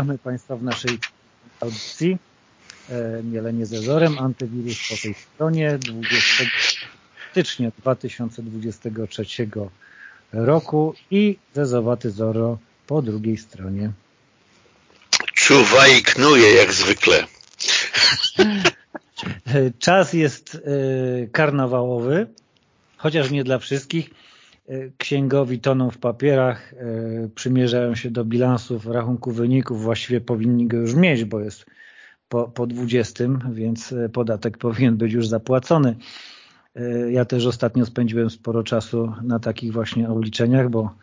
Witamy Państwa w naszej audycji e, Mielenie z Ezorem, antywirus po tej stronie 20 stycznia 2023 roku i Zezowaty Zoro po drugiej stronie. Czuwa i knuje jak zwykle. Czas jest e, karnawałowy, chociaż nie dla wszystkich. E, księgowi toną w papierach, e, przymierzają się do bilansów, rachunku wyników, właściwie powinni go już mieć, bo jest po, po 20, więc e, podatek powinien być już zapłacony. Ja też ostatnio spędziłem sporo czasu na takich właśnie obliczeniach, bo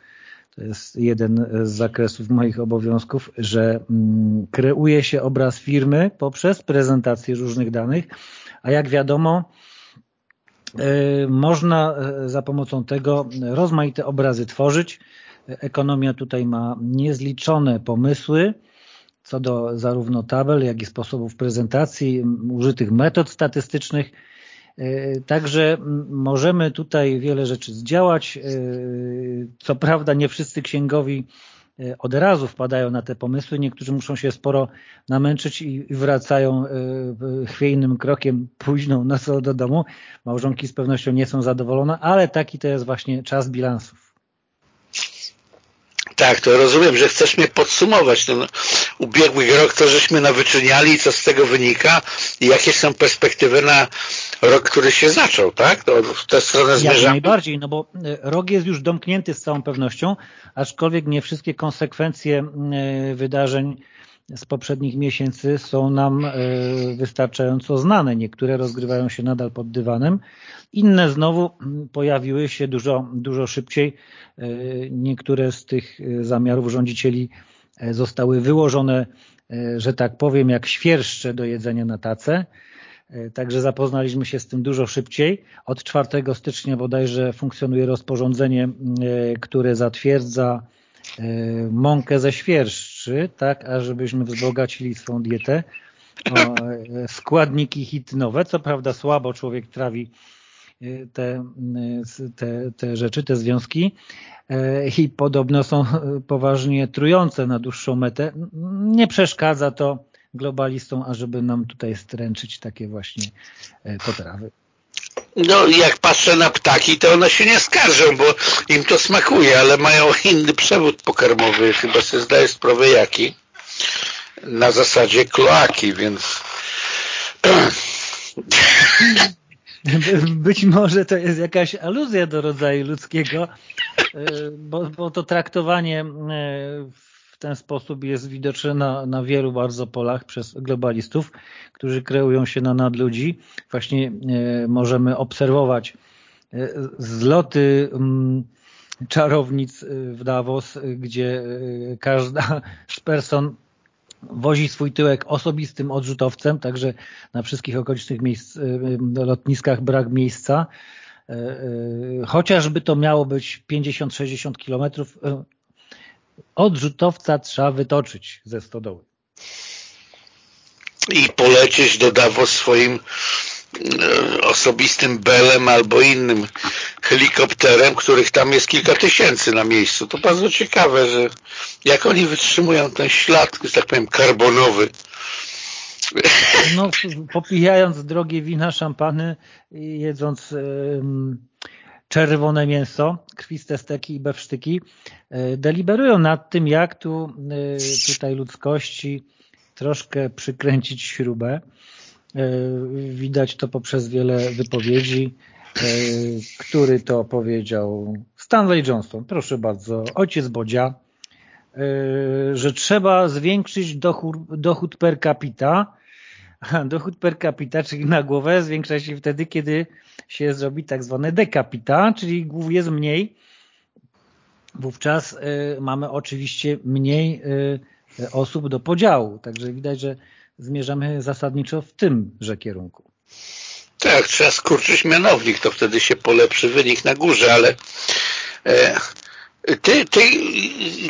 to jest jeden z zakresów moich obowiązków, że mm, kreuje się obraz firmy poprzez prezentację różnych danych, a jak wiadomo można e, za pomocą tego rozmaite obrazy tworzyć. Ekonomia tutaj ma niezliczone pomysły co do zarówno tabel, jak i sposobów prezentacji, użytych metod statystycznych. E, także możemy tutaj wiele rzeczy zdziałać. Co prawda nie wszyscy księgowi E, od razu wpadają na te pomysły. Niektórzy muszą się sporo namęczyć i wracają e, chwiejnym krokiem późną nocą do domu. Małżonki z pewnością nie są zadowolone, ale taki to jest właśnie czas bilansów. Tak, to rozumiem, że chcesz mnie podsumować ten ubiegły rok, to żeśmy nawyczyniali, co z tego wynika i jakie są perspektywy na rok, który się zaczął, tak? To w tę stronę zmierzamy. Jak najbardziej, no bo e, rok jest już domknięty z całą pewnością, aczkolwiek nie wszystkie konsekwencje e, wydarzeń z poprzednich miesięcy są nam e, wystarczająco znane. Niektóre rozgrywają się nadal pod dywanem, inne znowu pojawiły się dużo, dużo szybciej. Niektóre z tych zamiarów rządzicieli zostały wyłożone, że tak powiem, jak świerszcze do jedzenia na tacę. E, także zapoznaliśmy się z tym dużo szybciej. Od 4 stycznia bodajże funkcjonuje rozporządzenie, e, które zatwierdza e, mąkę ze świerszczy, tak, ażebyśmy wzbogacili swoją dietę o składniki hitynowe. Co prawda słabo człowiek trawi te, te, te rzeczy, te związki i podobno są poważnie trujące na dłuższą metę. Nie przeszkadza to globalistom, ażeby nam tutaj stręczyć takie właśnie potrawy. No jak patrzę na ptaki, to one się nie skarżą, bo im to smakuje, ale mają inny przewód pokarmowy, chyba sobie zdaję sprawę jaki, na zasadzie kloaki, więc... Być może to jest jakaś aluzja do rodzaju ludzkiego, e, bo, bo to traktowanie w e, w ten sposób jest widoczny na, na wielu bardzo polach przez globalistów, którzy kreują się na nadludzi. Właśnie e, możemy obserwować zloty mm, czarownic w Davos, gdzie każda z person wozi swój tyłek osobistym odrzutowcem, także na wszystkich okolicznych miejsc, e, lotniskach brak miejsca. Chociażby to miało być 50-60 kilometrów, odrzutowca trzeba wytoczyć ze stodoły. I polecieć do Davos swoim osobistym belem albo innym helikopterem, których tam jest kilka tysięcy na miejscu. To bardzo ciekawe, że jak oni wytrzymują ten ślad, że tak powiem, karbonowy. No, popijając drogie wina, szampany, jedząc czerwone mięso, krwiste steki i bewsztyki, e, deliberują nad tym, jak tu e, tutaj ludzkości troszkę przykręcić śrubę. E, widać to poprzez wiele wypowiedzi, który to powiedział Stanley Johnston, proszę bardzo, ojciec Bodzia, że trzeba zwiększyć dochód, dochód per capita, dochód per capita, czyli na głowę zwiększa się wtedy, kiedy się zrobi tak zwane dekapita, czyli głów jest mniej. Wówczas mamy oczywiście mniej osób do podziału. Także widać, że zmierzamy zasadniczo w tymże kierunku. Tak, trzeba skurczyć mianownik, to wtedy się polepszy wynik na górze, ale e, ty, ty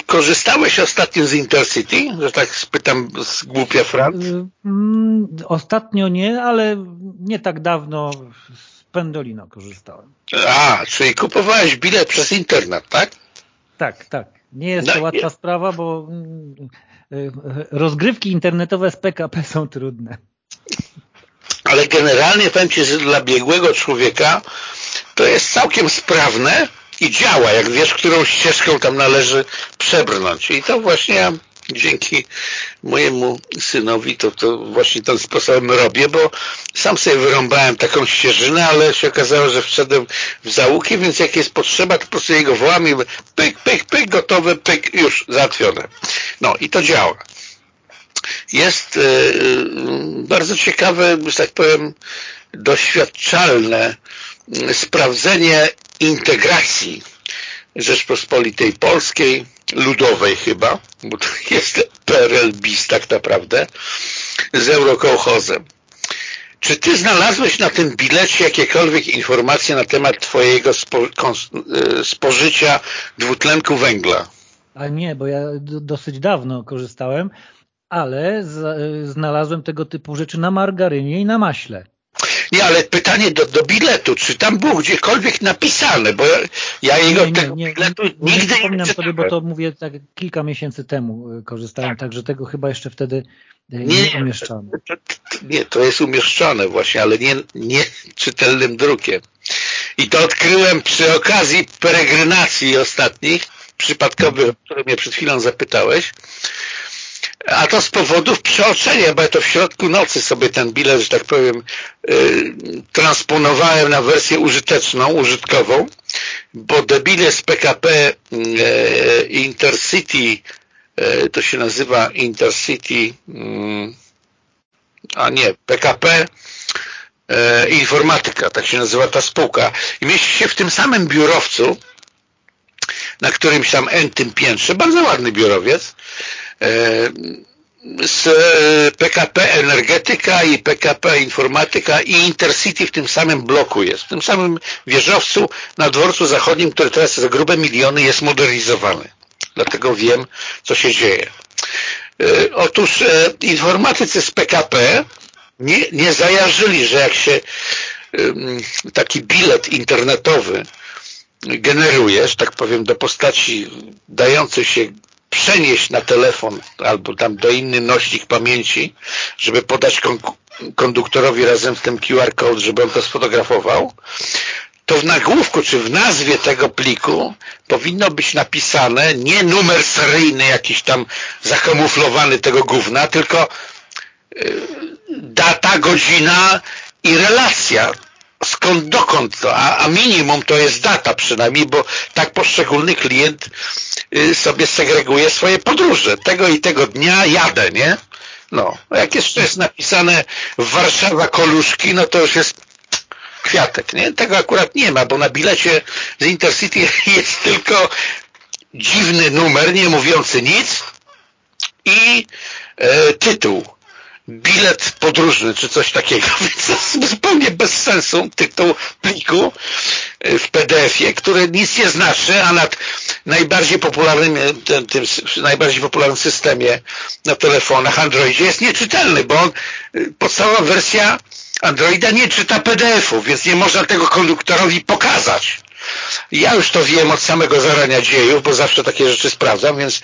korzystałeś ostatnio z Intercity? Że tak spytam z głupia Franc? Y, mm, ostatnio nie, ale nie tak dawno z Pendolino korzystałem. A, czyli kupowałeś bilet przez internet, tak? Tak, tak. Nie jest to no, łatwa nie. sprawa, bo mm, rozgrywki internetowe z PKP są trudne. Ale generalnie powiem Ci, że dla biegłego człowieka to jest całkiem sprawne i działa, jak wiesz, którą ścieżką tam należy przebrnąć. I to właśnie dzięki mojemu synowi to, to właśnie ten sposobem robię, bo sam sobie wyrąbałem taką ścieżynę, ale się okazało, że wszedłem w załuki, więc jak jest potrzeba, to po prostu jego i pyk, pyk, pyk, gotowe, pyk, już załatwione. No i to działa. Jest yy, bardzo ciekawe, że tak powiem, doświadczalne sprawdzenie integracji Rzeczpospolitej Polskiej, ludowej chyba, bo to jest PRL bis tak naprawdę, z Eurokołchozem. Czy ty znalazłeś na tym bilecie jakiekolwiek informacje na temat twojego spo, e, spożycia dwutlenku węgla? A nie, bo ja dosyć dawno korzystałem, ale znalazłem tego typu rzeczy na margarynie i na maśle. Nie, ale pytanie do, do biletu, czy tam było gdziekolwiek napisane, bo ja, ja jego nie, nie, nie, biletu nie, nigdy nie wspominam sobie, bo to mówię tak kilka miesięcy temu e, korzystałem, tak. także tego chyba jeszcze wtedy e, nie, nie umieszczano. Nie, to jest umieszczone właśnie, ale nie, nie czytelnym drukiem. I to odkryłem przy okazji peregrynacji ostatnich, przypadkowych, o które mnie przed chwilą zapytałeś, a to z powodów przeoczenia, bo ja to w środku nocy sobie ten bilet, że tak powiem, yy, transponowałem na wersję użyteczną, użytkową, bo debile z PKP yy, Intercity, yy, to się nazywa Intercity, a nie, PKP Informatyka, tak się nazywa ta spółka. I mieści się w tym samym biurowcu, na którymś tam entym piętrze, bardzo ładny biurowiec, z PKP Energetyka i PKP Informatyka i Intercity w tym samym bloku jest, w tym samym wieżowcu na dworcu zachodnim, który teraz za grube miliony jest modernizowany. Dlatego wiem, co się dzieje. E, otóż e, informatycy z PKP nie, nie zajarzyli, że jak się taki bilet internetowy generujesz, tak powiem, do postaci dającej się przenieść na telefon albo tam do inny nośnik pamięci, żeby podać konduktorowi razem z tym QR code, żeby on to sfotografował, to w nagłówku czy w nazwie tego pliku powinno być napisane nie numer seryjny jakiś tam zakamuflowany tego gówna, tylko y, data, godzina i relacja skąd dokąd to, a, a, minimum to jest data przynajmniej, bo tak poszczególny klient y, sobie segreguje swoje podróże. Tego i tego dnia jadę, nie? No, jak jeszcze jest napisane Warszawa Koluszki, no to już jest kwiatek, nie? Tego akurat nie ma, bo na bilecie z Intercity jest tylko dziwny numer, nie mówiący nic i e, tytuł bilet podróżny, czy coś takiego, więc jest zupełnie bez sensu tytuł pliku e, w PDF-ie, który nic nie znaczy, a nad najbardziej popularnym, e, tym, tym najbardziej popularnym systemie na telefonach Androidzie jest nieczytelny, bo on, e, podstawowa wersja Androida nie czyta PDF-ów, więc nie można tego konduktorowi pokazać. Ja już to wiem od samego zarania dziejów, bo zawsze takie rzeczy sprawdzam, więc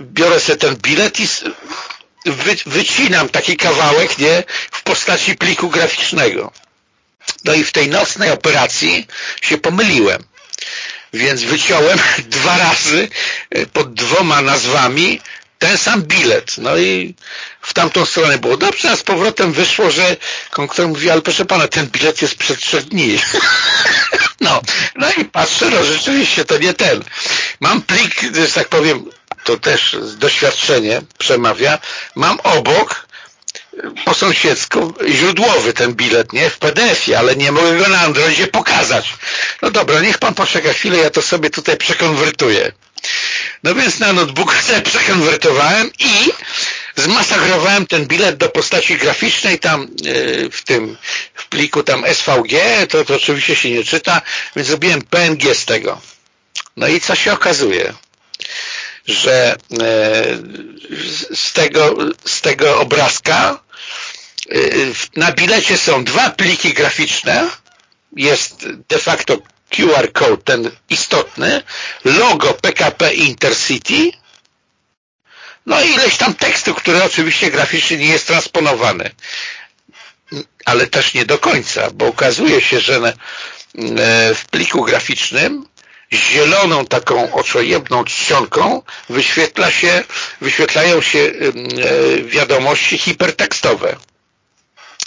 biorę sobie ten bilet i wy, wycinam taki kawałek nie, w postaci pliku graficznego. No i w tej nocnej operacji się pomyliłem. Więc wyciąłem dwa razy e, pod dwoma nazwami ten sam bilet. No i w tamtą stronę było dobrze, a z powrotem wyszło, że konkurencja mówi, ale proszę pana, ten bilet jest przed trzech dni. no, no i patrzę, no rzeczywiście to nie ten. Mam plik, że tak powiem, to też doświadczenie przemawia, mam obok po sąsiedzku źródłowy ten bilet, nie? W PDF-ie, ale nie mogę go na Androidzie pokazać. No dobra, niech pan poczeka chwilę, ja to sobie tutaj przekonwertuję. No więc na notebooku sobie przekonwertowałem i zmasakrowałem ten bilet do postaci graficznej tam yy, w tym w pliku tam SVG, to, to oczywiście się nie czyta, więc zrobiłem PNG z tego. No i co się okazuje? Że e, z tego, z tego obrazka e, na bilecie są dwa pliki graficzne, jest de facto QR code, ten istotny, logo PKP Intercity, no i ileś tam tekstu, który oczywiście graficznie nie jest transponowany. Ale też nie do końca, bo okazuje się, że e, w pliku graficznym zieloną taką oczojebną czcionką wyświetla się, wyświetlają się e, wiadomości hipertekstowe.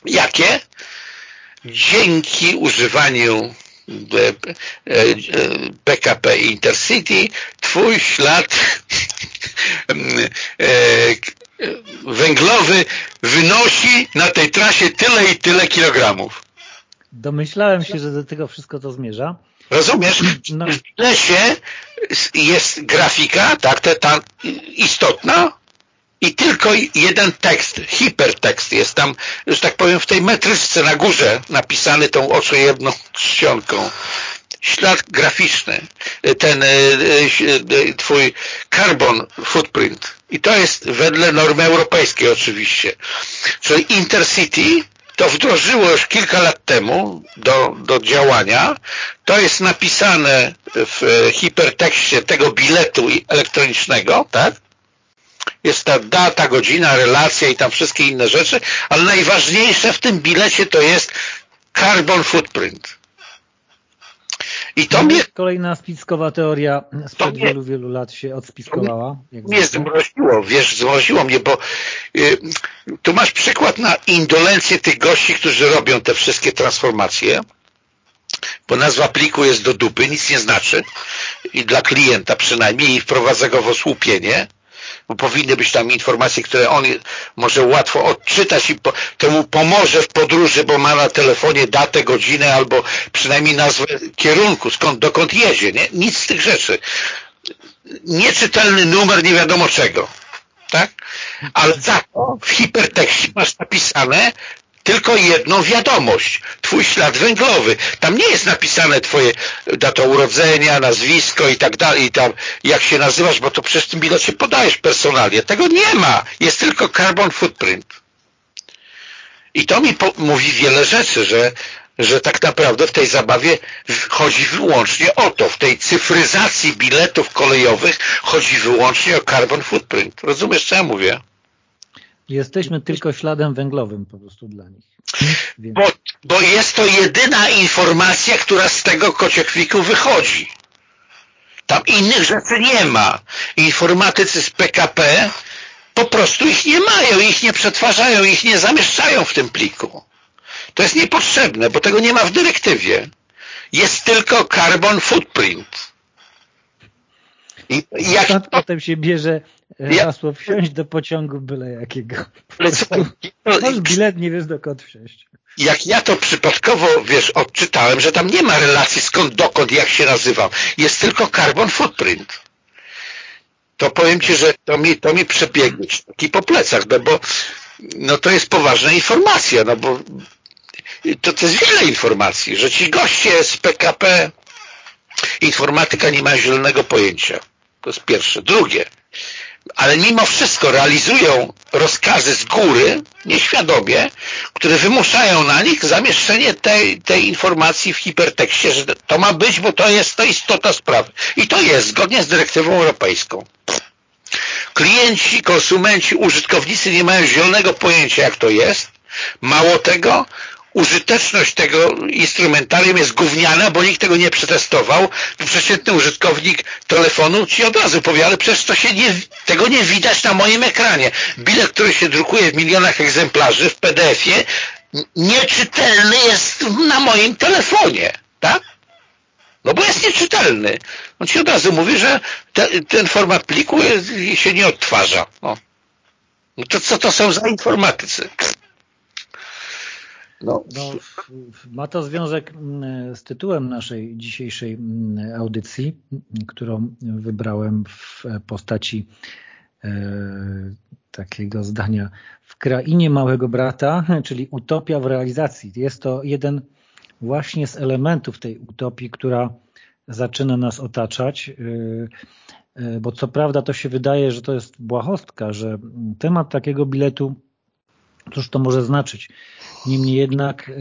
Jakie? Dzięki używaniu PKP e, Intercity twój ślad węglowy wynosi na tej trasie tyle i tyle kilogramów. Domyślałem się, że do tego wszystko to zmierza. Rozumiesz? No. W lesie jest grafika, tak, ta istotna i tylko jeden tekst, hipertekst jest tam, że tak powiem, w tej metryczce na górze napisany tą oczojebną czcionką. Ślad graficzny, ten e, e, twój carbon footprint. I to jest wedle normy europejskiej oczywiście. Czyli Intercity to wdrożyło już kilka lat temu do, do działania. To jest napisane w hipertekście tego biletu elektronicznego, tak? Jest ta data, godzina, relacja i tam wszystkie inne rzeczy, ale najważniejsze w tym bilecie to jest carbon footprint. I to mnie... Kolejna spiskowa teoria sprzed mnie... wielu, wielu lat się odspiskowała. Jak mnie zmroziło, wiesz, zmroziło mnie, bo y, tu masz przykład na indolencję tych gości, którzy robią te wszystkie transformacje, bo nazwa pliku jest do dupy, nic nie znaczy i dla klienta przynajmniej i wprowadza go w osłupienie bo powinny być tam informacje, które on może łatwo odczytać i po, to mu pomoże w podróży, bo ma na telefonie datę, godzinę albo przynajmniej nazwę kierunku, skąd, dokąd jedzie. Nie? Nic z tych rzeczy. Nieczytelny numer nie wiadomo czego. Tak? Ale za to w hipertekście masz napisane tylko jedną wiadomość. Twój ślad węglowy. Tam nie jest napisane twoje data urodzenia, nazwisko i tak dalej, i tam jak się nazywasz, bo to przez tym bilecie podajesz personalnie. Tego nie ma. Jest tylko carbon footprint. I to mi mówi wiele rzeczy, że, że tak naprawdę w tej zabawie chodzi wyłącznie o to. W tej cyfryzacji biletów kolejowych chodzi wyłącznie o carbon footprint. Rozumiesz, co ja mówię? Jesteśmy tylko śladem węglowym po prostu dla nich. Bo, bo jest to jedyna informacja, która z tego kociekwiku wychodzi. Tam innych rzeczy nie ma. Informatycy z PKP po prostu ich nie mają, ich nie przetwarzają, ich nie zamieszczają w tym pliku. To jest niepotrzebne, bo tego nie ma w dyrektywie. Jest tylko carbon footprint. I, jak Stąd potem się bierze ja... hasło wsiąść do pociągu byle jakiego. Masz bilet, nie wiesz dokąd wsiąść. Jak ja to przypadkowo, wiesz, odczytałem, że tam nie ma relacji skąd, dokąd, jak się nazywam. Jest tylko carbon footprint. To powiem Ci, że to mi, to mi przebiegnie taki po plecach, no bo no to jest poważna informacja, no bo to, to jest wiele informacji, że ci goście z PKP informatyka nie ma zielonego pojęcia. To jest pierwsze. Drugie, ale mimo wszystko realizują rozkazy z góry, nieświadomie, które wymuszają na nich zamieszczenie tej, tej informacji w hipertekście, że to ma być, bo to jest to istota sprawy. I to jest zgodnie z dyrektywą europejską. Klienci, konsumenci, użytkownicy nie mają zielonego pojęcia, jak to jest. Mało tego, użyteczność tego instrumentarium jest gówniana, bo nikt tego nie przetestował. Przeciętny użytkownik telefonu ci od razu powie, ale przecież to się nie, tego nie widać na moim ekranie. Bilet, który się drukuje w milionach egzemplarzy w PDF-ie, nieczytelny jest na moim telefonie, tak? No bo jest nieczytelny. On ci od razu mówi, że te, ten format pliku jest, się nie odtwarza. No. to co to są za informatycy? No. No, ma to związek mm, z tytułem naszej dzisiejszej mm, audycji, którą wybrałem w postaci e, takiego zdania w krainie małego brata, czyli utopia w realizacji. Jest to jeden właśnie z elementów tej utopii, która zaczyna nas otaczać, e, e, bo co prawda to się wydaje, że to jest błahostka, że temat takiego biletu Cóż to może znaczyć? Niemniej jednak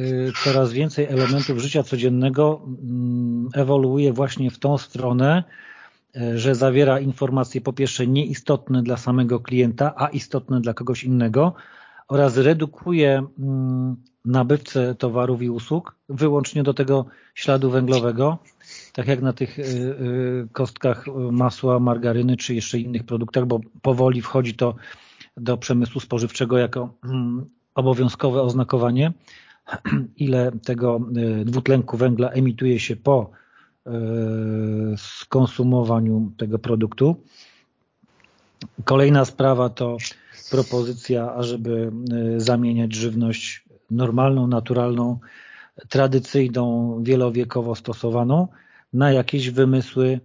coraz więcej elementów życia codziennego mm, ewoluuje właśnie w tą stronę, że zawiera informacje po pierwsze nieistotne dla samego klienta, a istotne dla kogoś innego oraz redukuje mm, nabywcę towarów i usług wyłącznie do tego śladu węglowego, tak jak na tych y, y, kostkach masła, margaryny czy jeszcze innych produktach, bo powoli wchodzi to do przemysłu spożywczego jako mm, obowiązkowe oznakowanie, ile tego y, dwutlenku węgla emituje się po skonsumowaniu tego produktu. Kolejna sprawa to propozycja, ażeby zamieniać żywność normalną, naturalną, tradycyjną, wielowiekowo stosowaną na jakieś wymysły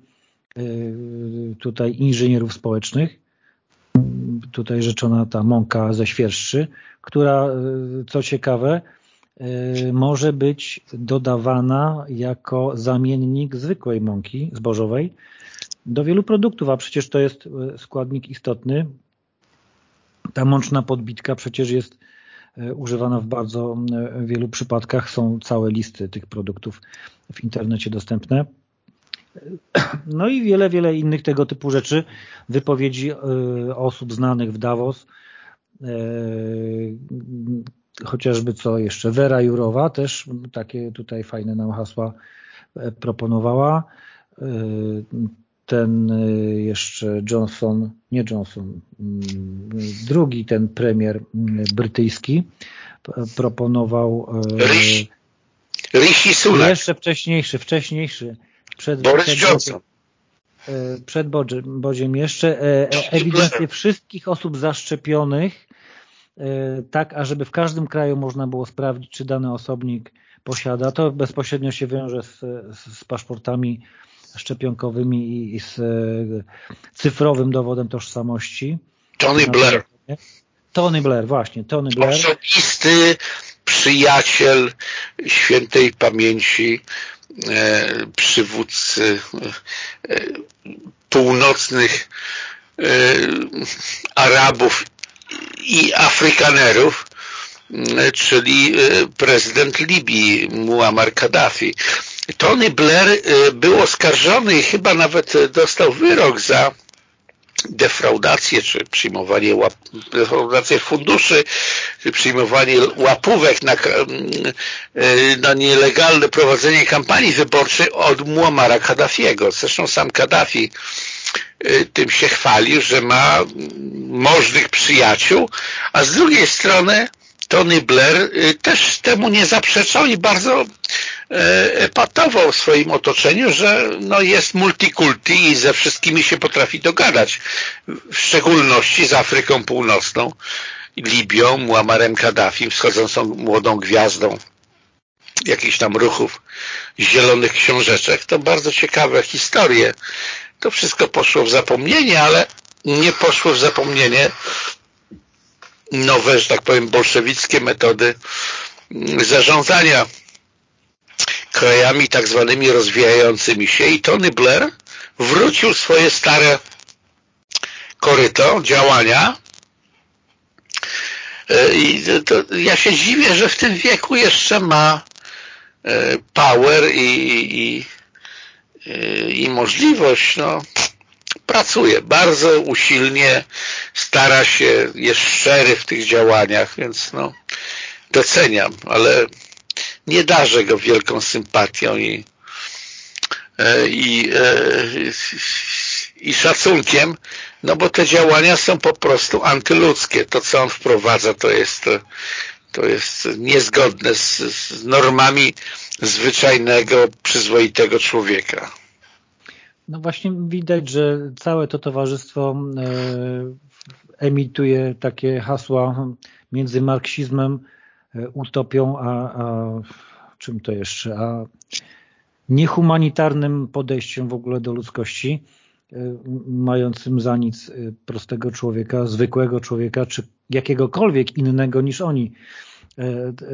y, tutaj inżynierów społecznych. Tutaj rzeczona ta mąka ze świerszczy, która, y, co ciekawe, y, może być dodawana jako zamiennik zwykłej mąki zbożowej do wielu produktów, a przecież to jest składnik istotny. Ta mączna podbitka przecież jest E, używana w bardzo e, wielu przypadkach. Są całe listy tych produktów w internecie dostępne. No i wiele, wiele innych tego typu rzeczy. Wypowiedzi e, osób znanych w Davos, chociażby co jeszcze, Vera Jurowa też takie tutaj fajne nam hasła proponowała ten jeszcze Johnson, nie Johnson, mm, drugi ten premier mm, brytyjski proponował Rishi Sunak. Jeszcze wcześniejszy, wcześniejszy. Przed, Boris przed Johnson. Y, przed Bodziem jeszcze e, e, ewidencję wszystkich osób zaszczepionych tak, ażeby w każdym kraju można było sprawdzić, czy dany osobnik posiada. To bezpośrednio się wiąże z, z paszportami szczepionkowymi i z e, cyfrowym dowodem tożsamości. Tony Blair. Tony Blair, właśnie, Tony Blair. Osobisty przyjaciel świętej pamięci e, przywódcy e, północnych e, Arabów i Afrykanerów, e, czyli e, prezydent Libii Muammar Kaddafi. Tony Blair był oskarżony i chyba nawet dostał wyrok za defraudację, czy przyjmowanie łap, defraudację funduszy, czy przyjmowanie łapówek na, y, na nielegalne prowadzenie kampanii wyborczej od Muammara Kaddafiego. Zresztą sam Kaddafi y, tym się chwalił, że ma możnych przyjaciół, a z drugiej strony Tony Blair też temu nie zaprzeczał i bardzo E, epatował w swoim otoczeniu, że no jest multikulti i ze wszystkimi się potrafi dogadać. W szczególności z Afryką Północną, Libią, Muammarem Kaddafi, wschodzącą młodą gwiazdą jakichś tam ruchów zielonych książeczek. To bardzo ciekawe historie. To wszystko poszło w zapomnienie, ale nie poszło w zapomnienie nowe, że tak powiem, bolszewickie metody zarządzania krajami tak zwanymi rozwijającymi się. I Tony Blair wrócił swoje stare koryto działania. E, i to, ja się dziwię, że w tym wieku jeszcze ma e, power i, i, i możliwość no, pracuje bardzo usilnie stara się, jest szczery w tych działaniach więc no, doceniam, ale nie darzę go wielką sympatią i, e, i, e, i szacunkiem, no bo te działania są po prostu antyludzkie. To, co on wprowadza, to jest, to jest niezgodne z, z normami zwyczajnego, przyzwoitego człowieka. No właśnie widać, że całe to towarzystwo e, emituje takie hasła między marksizmem E, utopią, a, a czym to jeszcze, a niehumanitarnym podejściem w ogóle do ludzkości, e, mającym za nic prostego człowieka, zwykłego człowieka, czy jakiegokolwiek innego niż oni.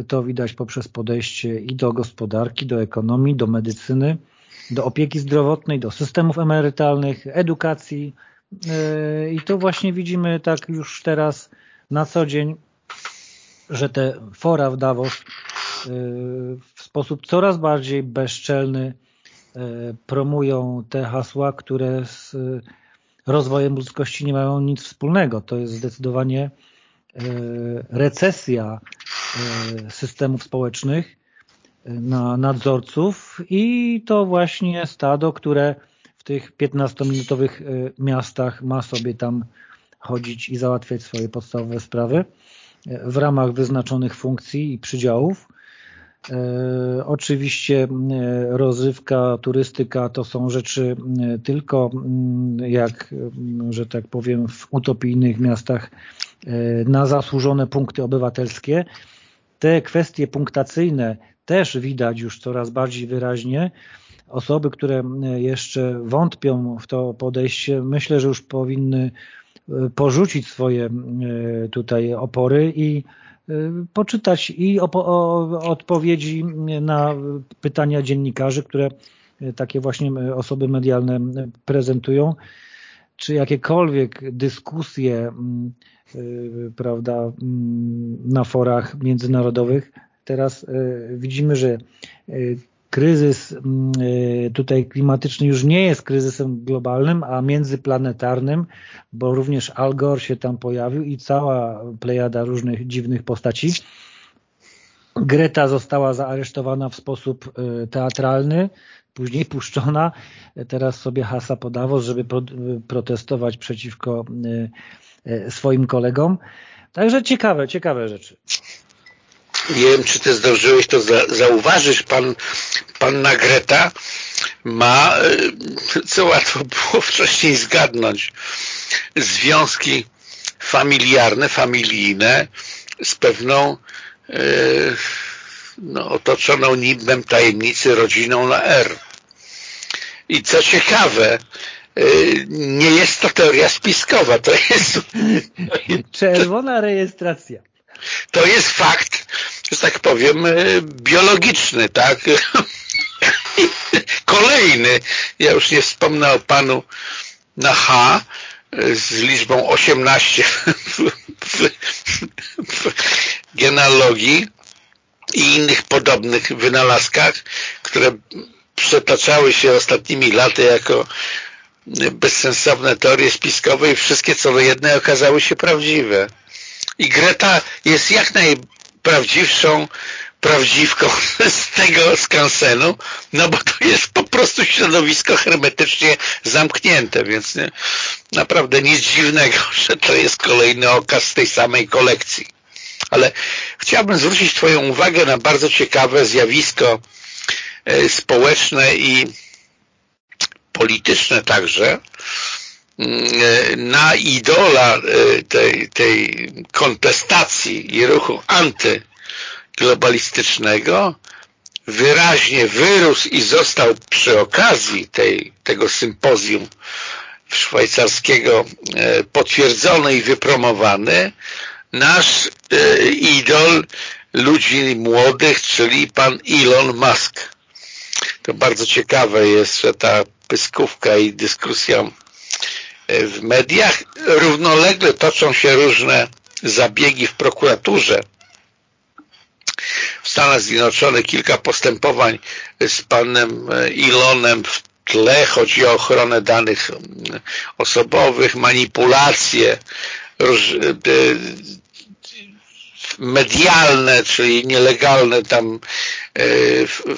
To widać poprzez podejście i do gospodarki, do ekonomii, do medycyny, do opieki zdrowotnej, do systemów emerytalnych, edukacji. I to właśnie widzimy tak już teraz na co dzień że te fora w Davos w sposób coraz bardziej bezczelny promują te hasła, które z rozwojem ludzkości nie mają nic wspólnego. To jest zdecydowanie recesja systemów społecznych na nadzorców i to właśnie stado, które w tych 15-minutowych miastach ma sobie tam chodzić i załatwiać swoje podstawowe sprawy w ramach wyznaczonych funkcji i przydziałów. E, oczywiście e, rozrywka, turystyka to są rzeczy e, tylko, jak, że tak powiem, w utopijnych miastach na zasłużone punkty obywatelskie. Te kwestie punktacyjne też widać już coraz bardziej wyraźnie. Osoby, które jeszcze wątpią w to podejście, myślę, że już powinny porzucić swoje tutaj opory i poczytać i odpowiedzi na pytania dziennikarzy, które takie właśnie osoby medialne prezentują, czy jakiekolwiek dyskusje prawda, na forach międzynarodowych. Teraz widzimy, że kryzys mm, y, tutaj klimatyczny już nie jest kryzysem globalnym, a międzyplanetarnym, bo również Al Gore się tam pojawił i cała plejada różnych dziwnych postaci. Greta została zaaresztowana w sposób y, teatralny, później puszczona, teraz sobie hasa podało, żeby protestować przeciwko y, swoim kolegom. Także ciekawe, ciekawe rzeczy. Nie wiem, czy ty zdążyłeś to za, zauważyć. Pan, panna Greta ma, e, co łatwo było wcześniej zgadnąć, związki familiarne, familijne z pewną e, no, otoczoną nimbem tajemnicy rodziną na R. I co ciekawe, e, nie jest to teoria spiskowa, to jest... Czerwona rejestracja. To jest fakt, że tak powiem, e, biologiczny, tak? Kolejny, ja już nie wspomnę o panu na H e, z liczbą 18 w, w, w genealogii i innych podobnych wynalazkach, które przetaczały się ostatnimi laty jako bezsensowne teorie spiskowe i wszystkie co do jednej okazały się prawdziwe. I Greta jest jak najprawdziwszą prawdziwką z tego skansenu, no bo to jest po prostu środowisko hermetycznie zamknięte, więc nie, naprawdę nic dziwnego, że to jest kolejny okaz tej samej kolekcji. Ale chciałbym zwrócić Twoją uwagę na bardzo ciekawe zjawisko e, społeczne i polityczne także, na idola e, tej, tej kontestacji i ruchu antyglobalistycznego wyraźnie wyrósł i został przy okazji tej, tego sympozjum szwajcarskiego e, potwierdzony i wypromowany nasz e, idol ludzi młodych, czyli pan Elon Musk. To bardzo ciekawe jest, że ta pyskówka i dyskusja w mediach. Równolegle toczą się różne zabiegi w prokuraturze. W Stanach Zjednoczonych kilka postępowań z panem Ilonem w tle. Chodzi o ochronę danych osobowych, manipulacje, medialne, czyli nielegalne tam e,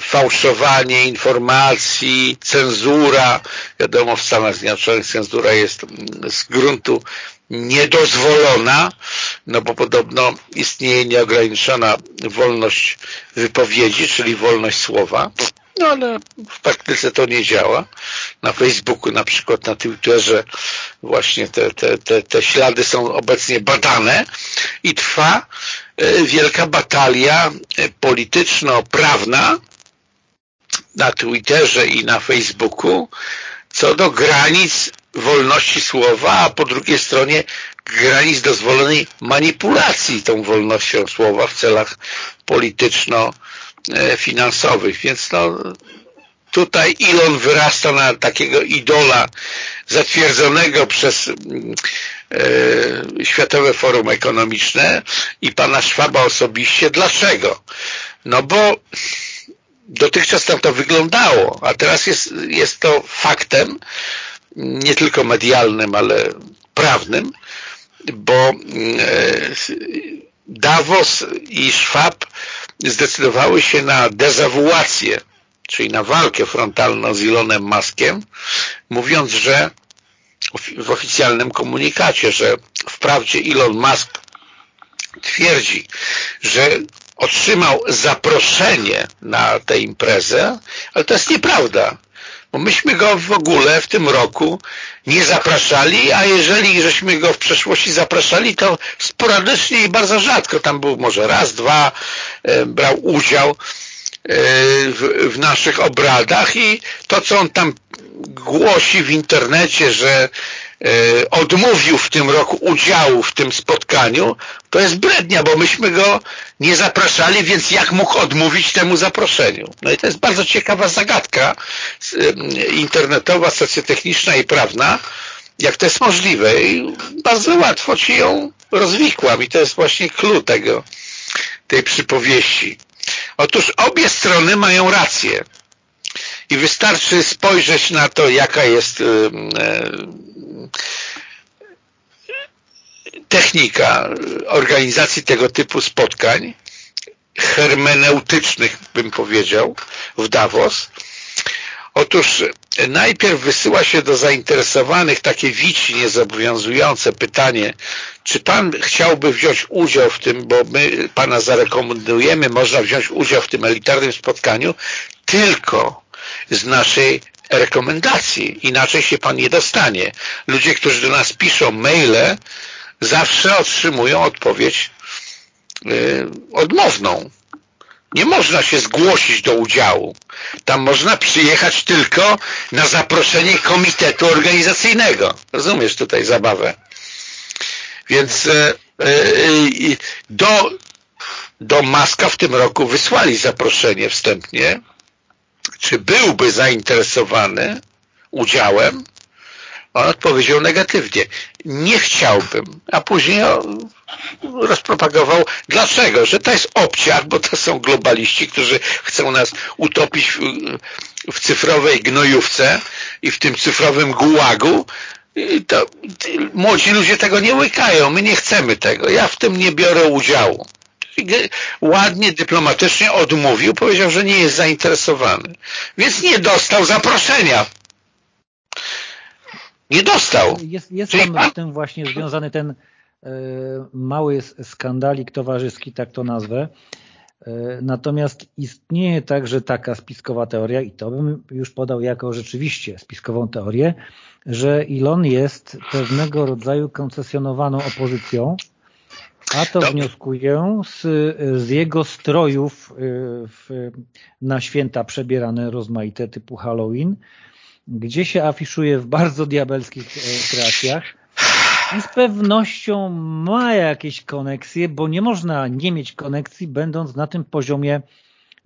fałszowanie informacji, cenzura. Wiadomo, w Stanach Zjednoczonych cenzura jest mm, z gruntu niedozwolona, no bo podobno istnieje nieograniczona wolność wypowiedzi, czyli wolność słowa. No ale w praktyce to nie działa. Na Facebooku na przykład, na Twitterze właśnie te, te, te, te ślady są obecnie badane i trwa wielka batalia e, polityczno-prawna na Twitterze i na Facebooku co do granic wolności słowa, a po drugiej stronie granic dozwolonej manipulacji tą wolnością słowa w celach polityczno E, finansowych, więc no, tutaj Elon wyrasta na takiego idola zatwierdzonego przez mm, e, Światowe Forum Ekonomiczne i pana Szwaba osobiście. Dlaczego? No bo dotychczas tam to wyglądało, a teraz jest, jest to faktem nie tylko medialnym, ale prawnym, bo e, Davos i Schwab zdecydowały się na dezawuację, czyli na walkę frontalną z Elonem Muskiem, mówiąc, że w oficjalnym komunikacie, że wprawdzie Elon Musk twierdzi, że otrzymał zaproszenie na tę imprezę, ale to jest nieprawda. Bo myśmy go w ogóle w tym roku nie zapraszali, a jeżeli żeśmy go w przeszłości zapraszali, to sporadycznie i bardzo rzadko. Tam był może raz, dwa, e, brał udział w, w naszych obradach i to, co on tam głosi w internecie, że E, odmówił w tym roku udziału w tym spotkaniu, to jest brednia, bo myśmy go nie zapraszali, więc jak mógł odmówić temu zaproszeniu? No i to jest bardzo ciekawa zagadka internetowa, socjotechniczna i prawna, jak to jest możliwe i bardzo łatwo ci ją rozwikłam i to jest właśnie clue tego, tej przypowieści. Otóż obie strony mają rację i wystarczy spojrzeć na to, jaka jest technika organizacji tego typu spotkań hermeneutycznych, bym powiedział, w Davos. Otóż najpierw wysyła się do zainteresowanych takie wici niezobowiązujące pytanie, czy pan chciałby wziąć udział w tym, bo my pana zarekomendujemy, można wziąć udział w tym elitarnym spotkaniu tylko z naszej rekomendacji. Inaczej się pan nie dostanie. Ludzie, którzy do nas piszą maile, zawsze otrzymują odpowiedź yy, odmowną. Nie można się zgłosić do udziału. Tam można przyjechać tylko na zaproszenie komitetu organizacyjnego. Rozumiesz tutaj zabawę? Więc yy, do, do Maska w tym roku wysłali zaproszenie wstępnie czy byłby zainteresowany udziałem, on odpowiedział negatywnie. Nie chciałbym. A później rozpropagował. Dlaczego? Że to jest obciach, bo to są globaliści, którzy chcą nas utopić w, w cyfrowej gnojówce i w tym cyfrowym gułagu. To, młodzi ludzie tego nie łykają. My nie chcemy tego. Ja w tym nie biorę udziału ładnie, dyplomatycznie odmówił, powiedział, że nie jest zainteresowany. Więc nie dostał zaproszenia. Nie dostał. Jest, jest tam pan... z tym właśnie związany ten e, mały skandalik towarzyski, tak to nazwę. E, natomiast istnieje także taka spiskowa teoria, i to bym już podał jako rzeczywiście spiskową teorię, że Elon jest pewnego rodzaju koncesjonowaną opozycją, a to wnioskuję z, z jego strojów y, w, na święta przebierane rozmaite typu Halloween, gdzie się afiszuje w bardzo diabelskich e, kreacjach i z pewnością ma jakieś koneksje, bo nie można nie mieć konekcji, będąc na tym poziomie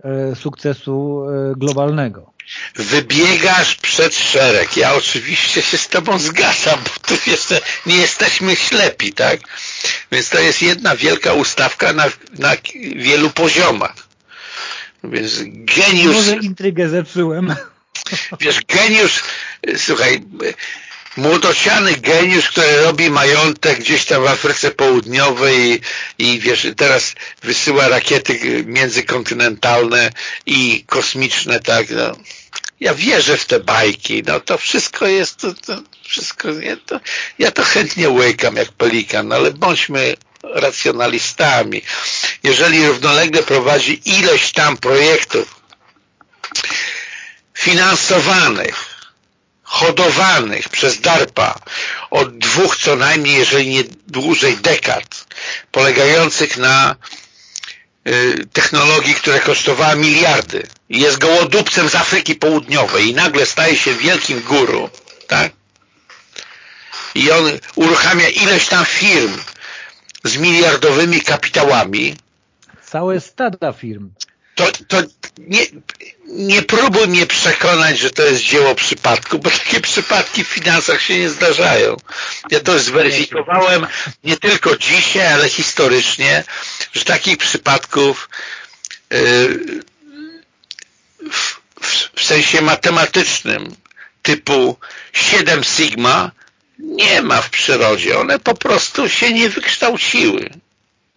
e, sukcesu e, globalnego. Wybiegasz przed szereg. Ja oczywiście się z tobą zgadzam, bo tu jeszcze nie jesteśmy ślepi, tak? Więc to jest jedna wielka ustawka na, na wielu poziomach. Więc geniusz... Może intrygę zepsułem. Wiesz, geniusz, słuchaj, młodociany geniusz, który robi majątek gdzieś tam w Afryce Południowej i, i wiesz, teraz wysyła rakiety międzykontynentalne i kosmiczne, tak, no. Ja wierzę w te bajki, no to wszystko jest, to, to wszystko, ja to, ja to chętnie łykam jak pelikan, no ale bądźmy racjonalistami. Jeżeli równolegle prowadzi ileś tam projektów finansowanych, hodowanych przez DARPA od dwóch co najmniej, jeżeli nie dłużej dekad, polegających na y, technologii, która kosztowała miliardy. Jest gołodupcem z Afryki Południowej i nagle staje się wielkim guru, tak? I on uruchamia ileś tam firm z miliardowymi kapitałami. Całe stada firm. To, to nie, nie próbuj mnie przekonać, że to jest dzieło przypadku, bo takie przypadki w finansach się nie zdarzają. Ja to zweryfikowałem nie tylko dzisiaj, ale historycznie, że takich przypadków yy, w, w sensie matematycznym typu 7 sigma nie ma w przyrodzie. One po prostu się nie wykształciły.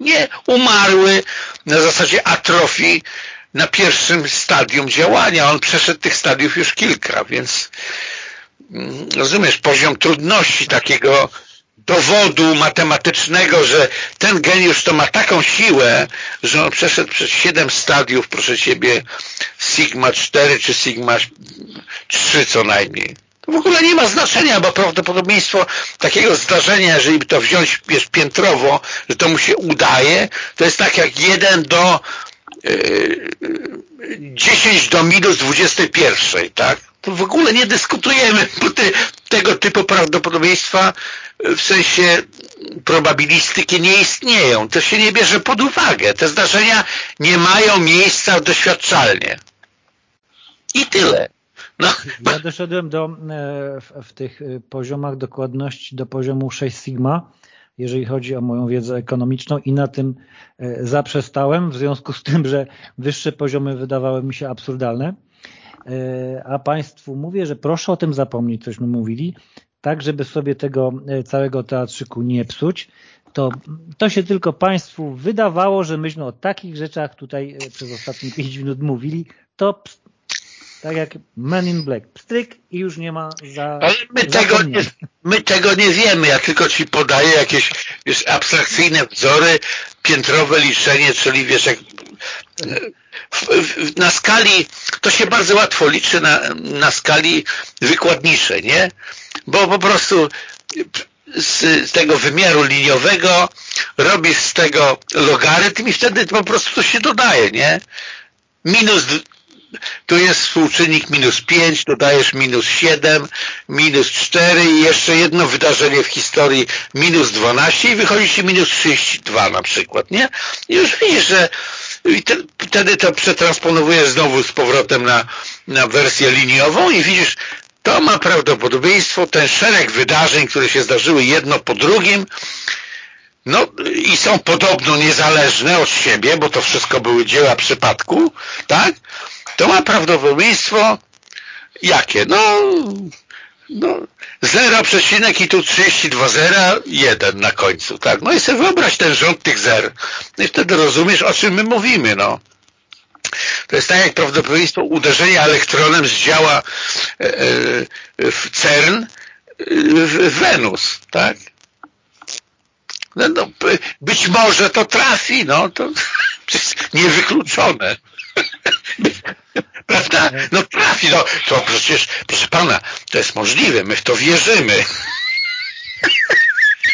Nie umarły na zasadzie atrofii na pierwszym stadium działania. On przeszedł tych stadiów już kilka, więc mm, rozumiesz, poziom trudności takiego dowodu matematycznego, że ten geniusz to ma taką siłę, że on przeszedł przez siedem stadiów, proszę Ciebie, Sigma 4 czy Sigma 3 co najmniej. To w ogóle nie ma znaczenia, bo prawdopodobieństwo takiego zdarzenia, jeżeli by to wziąć wiesz, piętrowo, że to mu się udaje, to jest tak jak 1 do 10 do minus 21, tak? To w ogóle nie dyskutujemy, bo te, tego typu prawdopodobieństwa w sensie probabilistyki nie istnieją. To się nie bierze pod uwagę. Te zdarzenia nie mają miejsca doświadczalnie. I tyle. No. Ja doszedłem do, e, w, w tych e, poziomach dokładności do poziomu 6 sigma jeżeli chodzi o moją wiedzę ekonomiczną i na tym e, zaprzestałem, w związku z tym, że wyższe poziomy wydawały mi się absurdalne. A Państwu mówię, że proszę o tym zapomnieć, cośmy mówili, tak żeby sobie tego całego teatrzyku nie psuć, to, to się tylko Państwu wydawało, że myśmy o takich rzeczach tutaj przez ostatnie 5 minut mówili, to tak jak Men in Black. Pstryk i już nie ma za... Ale my tego, nie, my tego nie wiemy. Ja tylko Ci podaję jakieś wiesz, abstrakcyjne wzory, piętrowe liczenie, czyli wiesz, jak w, w, na skali, to się bardzo łatwo liczy na, na skali wykładniczej, nie? Bo po prostu z, z, tego wymiaru liniowego robisz z tego logarytm i wtedy po prostu to się dodaje, nie? Minus tu jest współczynnik minus 5, dodajesz minus 7, minus 4 i jeszcze jedno wydarzenie w historii minus 12 i wychodzi ci minus 32 na przykład, nie? I już widzisz, że i te, wtedy to przetransponowujesz znowu z powrotem na, na wersję liniową i widzisz, to ma prawdopodobieństwo, ten szereg wydarzeń, które się zdarzyły jedno po drugim, no i są podobno niezależne od siebie, bo to wszystko były dzieła przypadku, tak? To ma prawdopodobieństwo jakie? No, no 0, przecinek i tu 32 zera, 1 na końcu, tak? No i sobie wyobraź ten rząd tych zer. No i wtedy rozumiesz, o czym my mówimy, no. To jest tak jak prawdopodobieństwo uderzenia elektronem z działa e, e, w CERN w Wenus, tak? No, no, być może to trafi, no to niewykluczone. Prawda? No trafi, no to przecież, proszę pana, to jest możliwe, my w to wierzymy.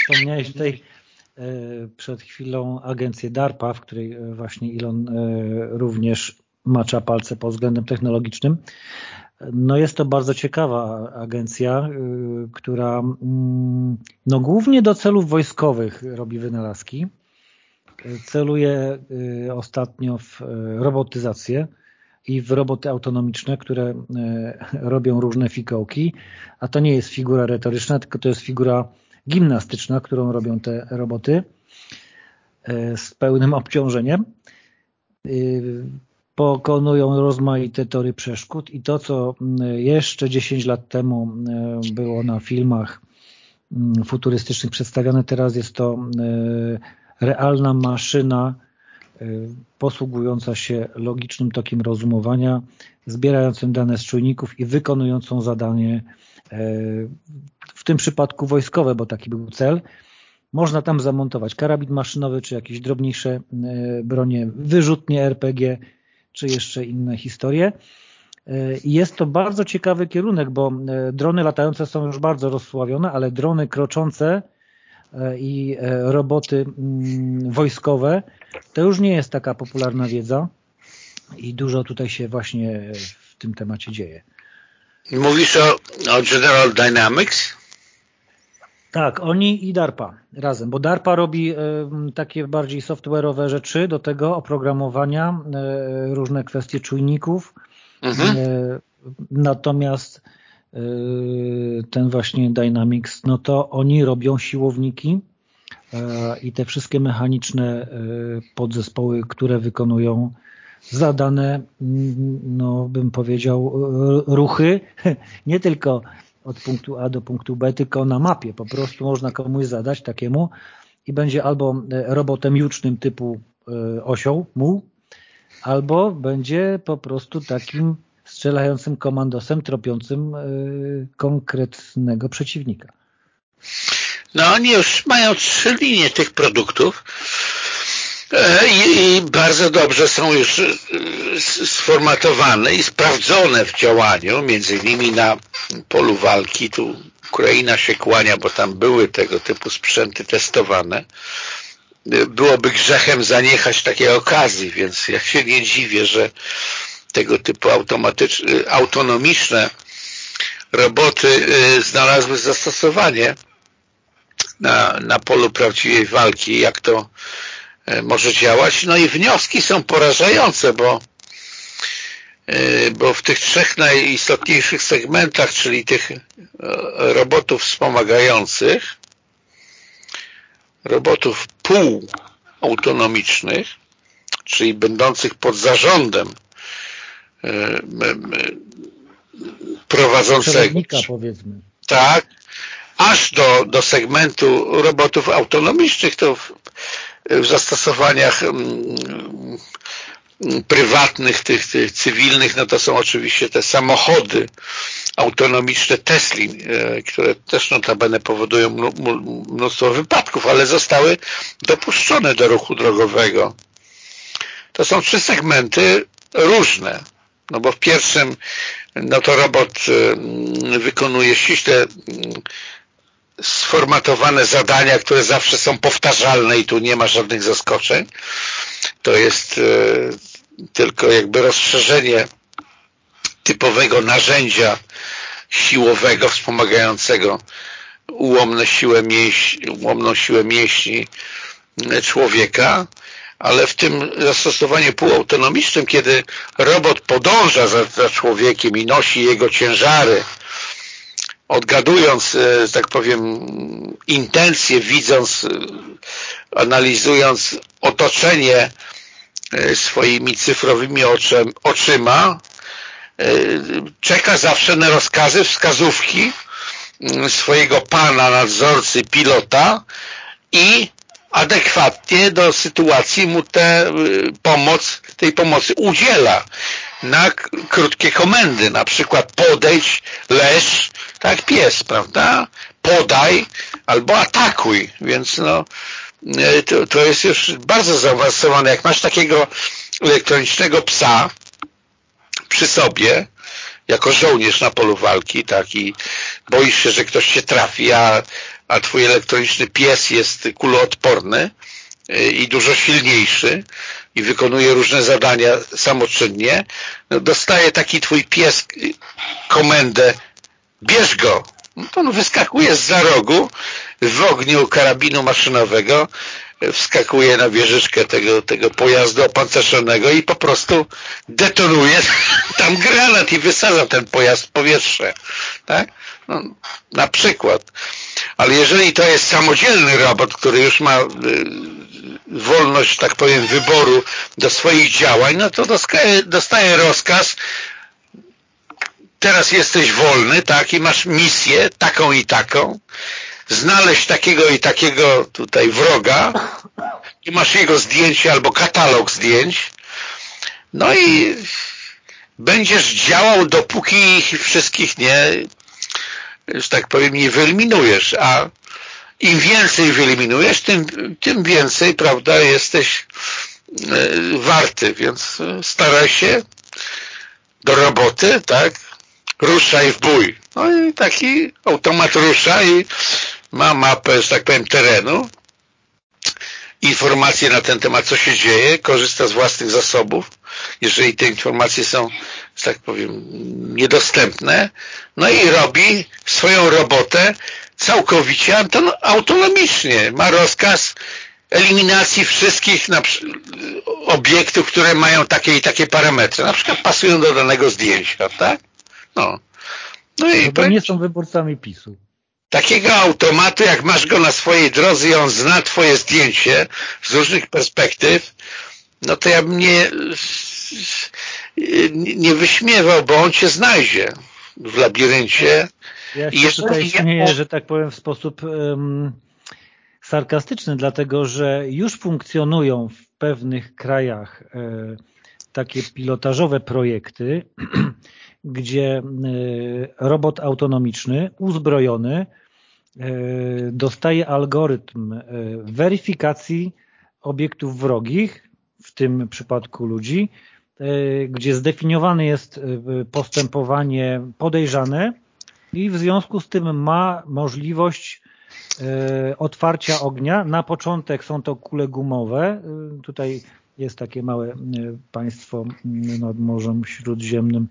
Wspomniałeś tutaj e, przed chwilą agencję DARPA, w której e, właśnie Elon e, również macza palce pod względem technologicznym. No jest to bardzo ciekawa agencja, która mm, no głównie do celów wojskowych robi wynalazki. Celuje ostatnio w robotyzację i w roboty autonomiczne, które e, robią różne fikołki, a to nie jest figura retoryczna, tylko to jest figura gimnastyczna, którą robią te roboty z pełnym obciążeniem. Pokonują rozmaite tory przeszkód i to, co jeszcze 10 lat temu było na filmach futurystycznych przedstawione, teraz jest to realna maszyna posługująca się logicznym tokiem rozumowania, zbierającym dane z czujników i wykonującą zadanie e, w tym przypadku wojskowe, bo taki był cel. Można tam zamontować karabin maszynowy, czy jakieś drobniejsze e, bronie, wyrzutnie RPG, czy jeszcze inne historie. Jest to bardzo ciekawy kierunek, bo drony latające są już bardzo rozsławione, ale drony kroczące i roboty mm, wojskowe to już nie jest taka popularna wiedza i dużo tutaj się właśnie w tym temacie dzieje. Mówisz o, o General Dynamics? Tak, oni i DARPA razem, bo DARPA robi y, takie bardziej software'owe rzeczy do tego oprogramowania, y, różne kwestie czujników Mhm. Natomiast ten właśnie Dynamics, no to oni robią siłowniki i te wszystkie mechaniczne podzespoły, które wykonują zadane, no bym powiedział, ruchy, nie tylko od punktu A do punktu B, tylko na mapie. Po prostu można komuś zadać takiemu i będzie albo robotem jucznym typu osioł, muł, albo będzie po prostu takim strzelającym komandosem, tropiącym e, konkretnego przeciwnika. No oni już mają trzy linie tych produktów E, i bardzo dobrze są już e, sformatowane i sprawdzone w działaniu, między innymi na polu walki. Tu Ukraina się kłania, bo tam były tego typu sprzęty testowane. Byłoby grzechem zaniechać takiej okazji, więc ja się nie dziwię, że tego typu automatyczne, autonomiczne roboty znalazły zastosowanie na, na polu prawdziwej walki, jak to E, może działać. No i wnioski są porażające, bo bo w tych trzech najistotniejszych segmentach, czyli tych robotów wspomagających, robotów półautonomicznych, czyli będących pod zarządem prowadzącego. powiedzmy. Tak, aż do, do segmentu robotów autonomicznych, to w zastosowaniach mm, prywatnych, tych, tych cywilnych, no to są oczywiście te samochody autonomiczne Tesli, e, które też notabene powodują mnóstwo wypadków, ale zostały dopuszczone do ruchu drogowego. To są trzy segmenty różne. No bo w pierwszym no to robot e, wykonuje ściśle sformatowane zadania, które zawsze są powtarzalne i tu nie ma żadnych zaskoczeń. To jest e, tylko jakby rozszerzenie typowego narzędzia siłowego wspomagającego ułomne siłę mięśni, ułomną siłę mięśni człowieka, ale w tym zastosowaniu półautonomicznym, kiedy robot podąża za, za człowiekiem i nosi jego ciężary, odgadując, e, tak powiem, intencje, widząc, e, analizując otoczenie e, swoimi cyfrowymi oczem, oczyma, czeka zawsze na rozkazy, wskazówki swojego pana, nadzorcy, pilota i adekwatnie do sytuacji mu tę pomoc, tej pomocy udziela na krótkie komendy, na przykład podejdź, leż, tak pies, prawda? Podaj albo atakuj, więc no e, to, to jest już bardzo zaawansowane. Jak masz takiego elektronicznego psa przy sobie, jako żołnierz na polu walki, tak, i boisz się, że ktoś się trafi, a, a twój elektroniczny pies jest kuloodporny e, i dużo silniejszy i wykonuje różne zadania samoczynnie, no dostaje taki twój pies komendę bierz go. No to on wyskakuje z za rogu w ogniu karabinu maszynowego, wskakuje na wieżyczkę tego, tego pojazdu opancerzonego i po prostu detonuje tam granat i wysadza ten pojazd w powietrze. Tak? No, na przykład. Ale jeżeli to jest samodzielny robot, który już ma y, wolność, tak powiem, wyboru do swoich działań, no to dostaje, dostaje rozkaz teraz jesteś wolny, tak, i masz misję taką i taką, znaleźć takiego i takiego tutaj wroga i masz jego zdjęcie albo katalog zdjęć, no i będziesz działał, dopóki ich wszystkich nie, że tak powiem, nie wyeliminujesz, a im więcej wyeliminujesz, tym, tym więcej, prawda, jesteś e, warty, więc staraj się do roboty, tak, ruszaj w bój. No i taki automat rusza i ma mapę, że tak powiem, terenu, informacje na ten temat, co się dzieje, korzysta z własnych zasobów, jeżeli te informacje są, że tak powiem, niedostępne, no i robi swoją robotę całkowicie autonomicznie. Ma rozkaz eliminacji wszystkich obiektów, które mają takie i takie parametry. Na przykład pasują do danego zdjęcia, tak? No. No i to nie są wyborcami PiSu. Takiego automatu, jak masz go na swojej drodze i on zna twoje zdjęcie z różnych perspektyw, no to ja bym nie, nie wyśmiewał, bo on cię znajdzie w labiryncie. Ja się tutaj śmieję, że tak powiem w sposób um, sarkastyczny, dlatego że już funkcjonują w pewnych krajach e, takie pilotażowe projekty, gdzie e, robot autonomiczny, uzbrojony, e, dostaje algorytm weryfikacji obiektów wrogich, w tym przypadku ludzi, gdzie zdefiniowane jest postępowanie podejrzane i w związku z tym ma możliwość otwarcia ognia. Na początek są to kule gumowe. Tutaj jest takie małe państwo nad Morzem Śródziemnym,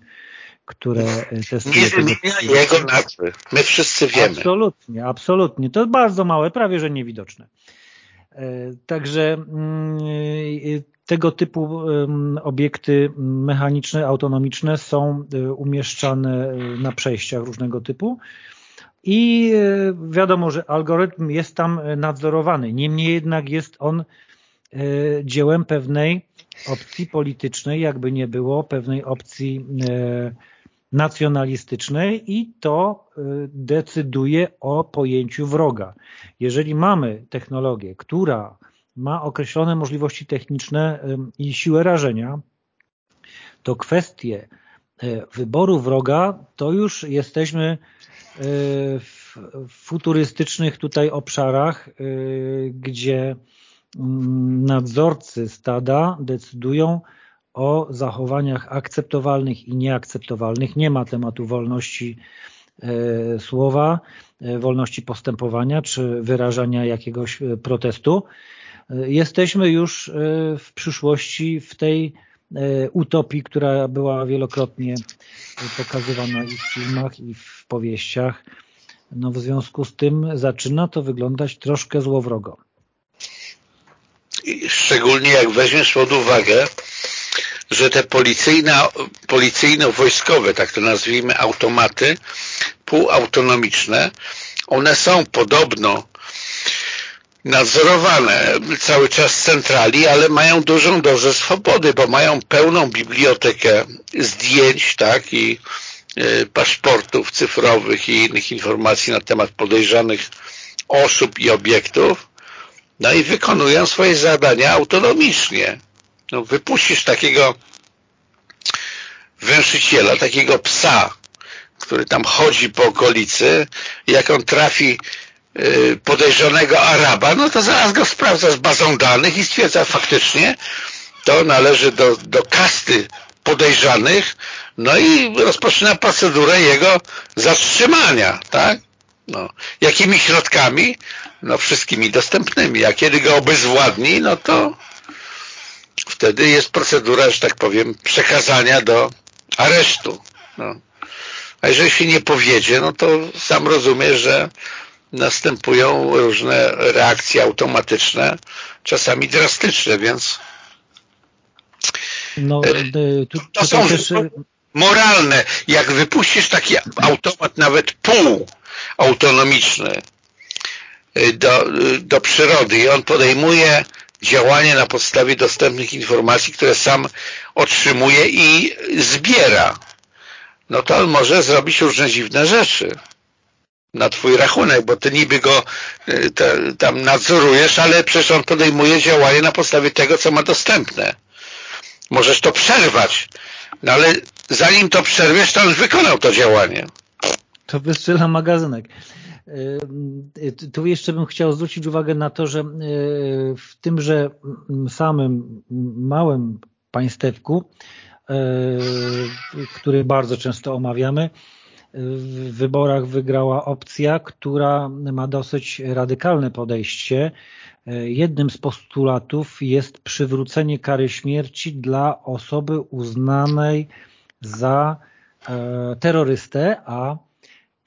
które e, testuje... Nie wymienia jego nazwy. My wszyscy wiemy. Absolutnie, absolutnie. To bardzo małe, prawie że niewidoczne. E, także mm, e, tego typu obiekty mechaniczne, autonomiczne są umieszczane na przejściach różnego typu i wiadomo, że algorytm jest tam nadzorowany. Niemniej jednak jest on dziełem pewnej opcji politycznej, jakby nie było, pewnej opcji nacjonalistycznej i to decyduje o pojęciu wroga. Jeżeli mamy technologię, która ma określone możliwości techniczne i siłę rażenia, to kwestie y, wyboru wroga to już jesteśmy y, w futurystycznych tutaj obszarach, gdzie mm, nadzorcy stada decydują o zachowaniach akceptowalnych i nieakceptowalnych. Nie ma tematu wolności e, słowa, e, wolności postępowania czy wyrażania jakiegoś e, protestu. Jesteśmy już w przyszłości w tej utopii, która była wielokrotnie pokazywana i w filmach, i w powieściach. No w związku z tym zaczyna to wyglądać troszkę złowrogo. Szczególnie jak weźmiesz pod uwagę, że te policyjno-wojskowe, tak to nazwijmy, automaty półautonomiczne, one są podobno nadzorowane cały czas centrali, ale mają dużą dozę swobody, bo mają pełną bibliotekę zdjęć tak i y, paszportów cyfrowych i innych informacji na temat podejrzanych osób i obiektów. No i wykonują swoje zadania autonomicznie. No, wypuścisz takiego węszyciela, takiego psa, który tam chodzi po okolicy, jak on trafi podejrzanego Araba, no to zaraz go sprawdza z bazą danych i stwierdza faktycznie, to należy do, do kasty podejrzanych, no i rozpoczyna procedurę jego zatrzymania, tak? No. Jakimi środkami? No wszystkimi dostępnymi. A kiedy go obezwładni, no to wtedy jest procedura, że tak powiem, przekazania do aresztu. No. A jeżeli się nie powiedzie, no to sam rozumiesz, że następują różne reakcje automatyczne, czasami drastyczne, więc no, e, tu, to są też... moralne. Jak wypuścisz taki automat nawet półautonomiczny e, do, do przyrody i on podejmuje działanie na podstawie dostępnych informacji, które sam otrzymuje i zbiera, no to on może zrobić różne dziwne rzeczy na twój rachunek, bo ty niby go y, te, tam nadzorujesz, ale przecież on podejmuje działanie na podstawie tego, co ma dostępne. Możesz to przerwać, no ale zanim to przerwiesz, to on wykonał to działanie. To wystrzela magazynek. Tu jeszcze bym chciał zwrócić uwagę na to, że w tymże samym małym państewku, który bardzo często omawiamy, w wyborach wygrała opcja, która ma dosyć radykalne podejście. Jednym z postulatów jest przywrócenie kary śmierci dla osoby uznanej za terrorystę, a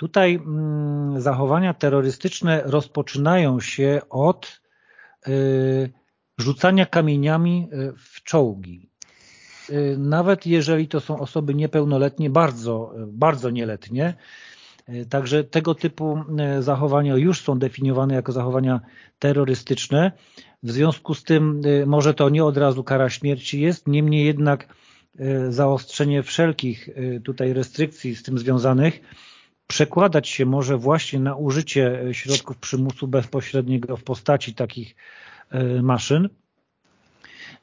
Tutaj mm, zachowania terrorystyczne rozpoczynają się od rzucania kamieniami w czołgi. Nawet jeżeli to są osoby niepełnoletnie, bardzo, bardzo nieletnie, Także tego typu zachowania już są definiowane jako zachowania terrorystyczne. W związku z tym może to nie od razu kara śmierci jest, niemniej jednak zaostrzenie wszelkich tutaj restrykcji z tym związanych przekładać się może właśnie na użycie środków przymusu bezpośredniego w postaci takich maszyn.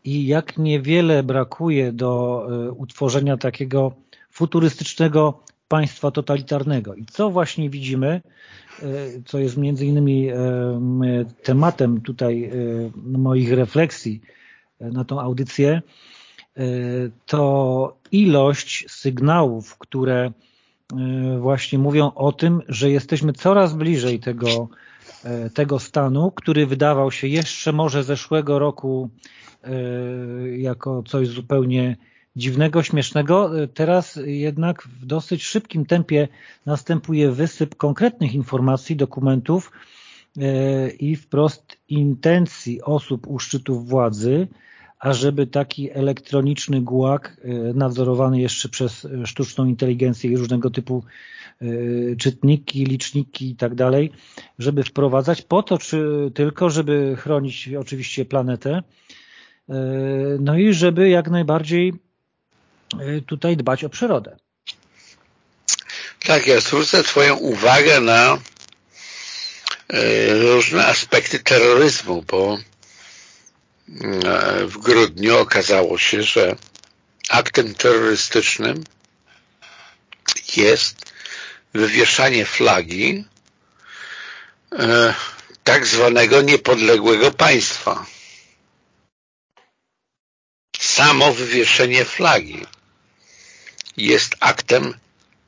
I jak niewiele brakuje do e, utworzenia takiego futurystycznego państwa totalitarnego. I co właśnie widzimy, e, co jest między innymi tematem tutaj moich refleksji na tą audycję, to ilość sygnałów, które E, właśnie mówią o tym, że jesteśmy coraz bliżej tego, e, tego stanu, który wydawał się jeszcze może zeszłego roku e, jako coś zupełnie dziwnego, śmiesznego. Teraz jednak w dosyć szybkim tempie następuje wysyp konkretnych informacji, dokumentów i wprost intencji osób u szczytów władzy, ażeby taki elektroniczny gułak e, nadzorowany jeszcze przez e, sztuczną inteligencję i różnego typu e, czytniki, liczniki i tak dalej, żeby wprowadzać po to czy tylko, żeby chronić oczywiście planetę, no i żeby jak najbardziej tutaj dbać o przyrodę. Tak, ja zwrócę Twoją uwagę na różne aspekty terroryzmu, bo w grudniu okazało się, że aktem terrorystycznym jest wywieszanie flagi e, tak zwanego niepodległego państwa. Samo wywieszenie flagi jest aktem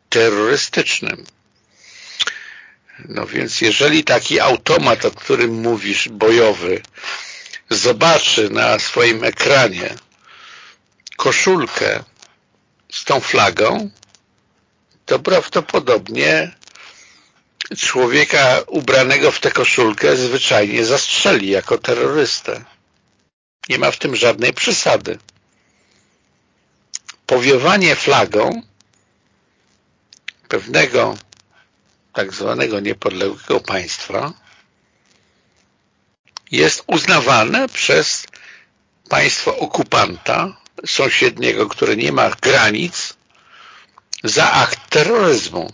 terrorystycznym. No więc jeżeli taki automat, o którym mówisz, bojowy, zobaczy na swoim ekranie koszulkę z tą flagą, to prawdopodobnie człowieka ubranego w tę koszulkę zwyczajnie zastrzeli jako terrorystę. Nie ma w tym żadnej przesady. Powiewanie flagą pewnego tak zwanego niepodległego państwa jest uznawane przez państwo okupanta sąsiedniego, które nie ma granic, za akt terroryzmu.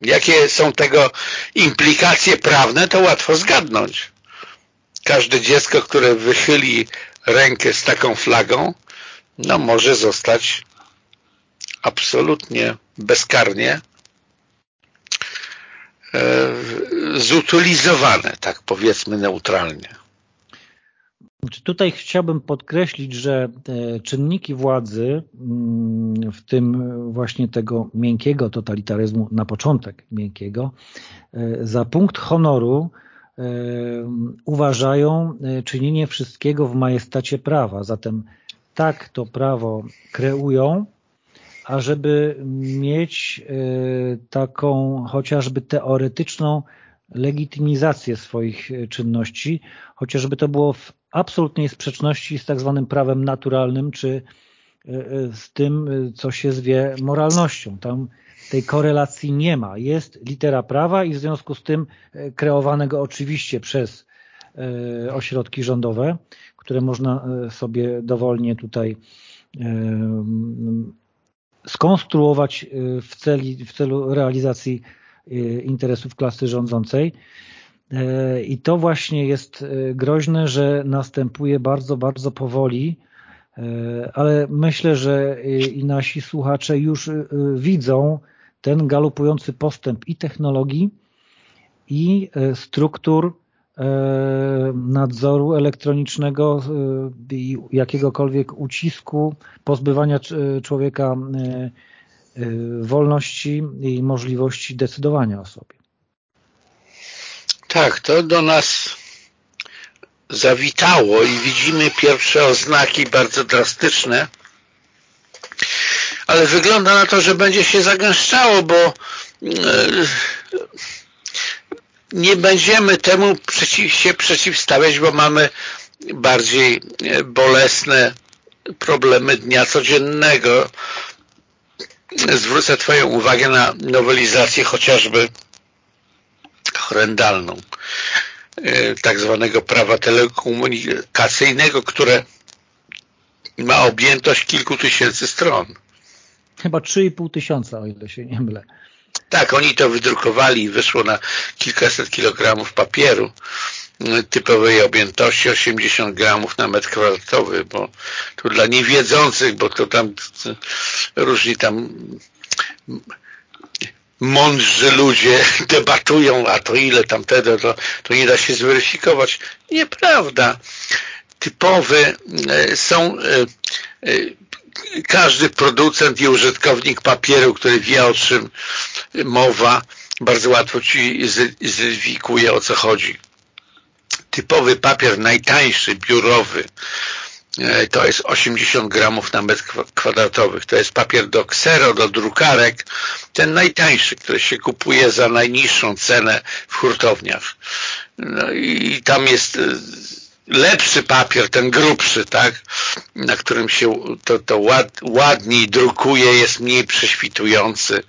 Jakie są tego implikacje prawne, to łatwo zgadnąć. Każde dziecko, które wychyli rękę z taką flagą, no może zostać absolutnie bezkarnie zutylizowane, tak powiedzmy neutralnie. Tutaj chciałbym podkreślić, że czynniki władzy, mm, w tym właśnie tego miękkiego totalitaryzmu, na początek miękkiego, e, za punkt honoru e, uważają czynienie wszystkiego w majestacie prawa. Zatem tak to prawo kreują, ażeby mieć e, taką chociażby teoretyczną legitymizację swoich e, czynności, chociażby to było w absolutnej sprzeczności z tak zwanym prawem naturalnym, czy e, z tym, co się zwie moralnością. Tam tej korelacji nie ma. Jest litera prawa i w związku z tym kreowanego oczywiście przez ośrodki rządowe, które można sobie dowolnie tutaj skonstruować y, w, celi, w celu realizacji y, interesów klasy rządzącej. E, I to właśnie jest y, groźne, że następuje bardzo, bardzo powoli, ale myślę, że i nasi słuchacze już widzą ten galopujący postęp i technologii, i struktur nadzoru elektronicznego e, i jakiegokolwiek ucisku, pozbywania człowieka e, wolności i możliwości decydowania o sobie. Tak, to do nas zawitało i widzimy pierwsze oznaki bardzo drastyczne, ale wygląda na to, że będzie się zagęszczało, bo nie będziemy temu przeciw, się przeciwstawiać, bo mamy bardziej bolesne problemy dnia codziennego. Zwrócę Twoją uwagę na nowelizację chociażby horrendalną e, tak zwanego prawa telekomunikacyjnego, które ma objętość kilku tysięcy stron. Chyba 3,5 tysiąca, o ile się nie mylę. Tak, oni to wydrukowali i wyszło na kilkaset kilogramów papieru typowej objętości 80 gramów na metr kwadratowy, bo tu dla niewiedzących, bo to tam różni tam mądrzy ludzie debatują, a to ile tam wtedy, to, to nie da się zweryfikować. Nieprawda. Typowy e, są e, każdy producent i użytkownik papieru, który wie o czym mowa, bardzo łatwo ci zweryfikuje o co chodzi typowy papier najtańszy, biurowy, e, to jest 80 gramów na metr kwadratowy. To jest papier do ksero, do drukarek. Ten najtańszy, który się kupuje za najniższą cenę w hurtowniach. No i tam jest e, lepszy papier, ten grubszy, tak, na którym się to, to ład, ładniej drukuje, jest mniej prześwitujący,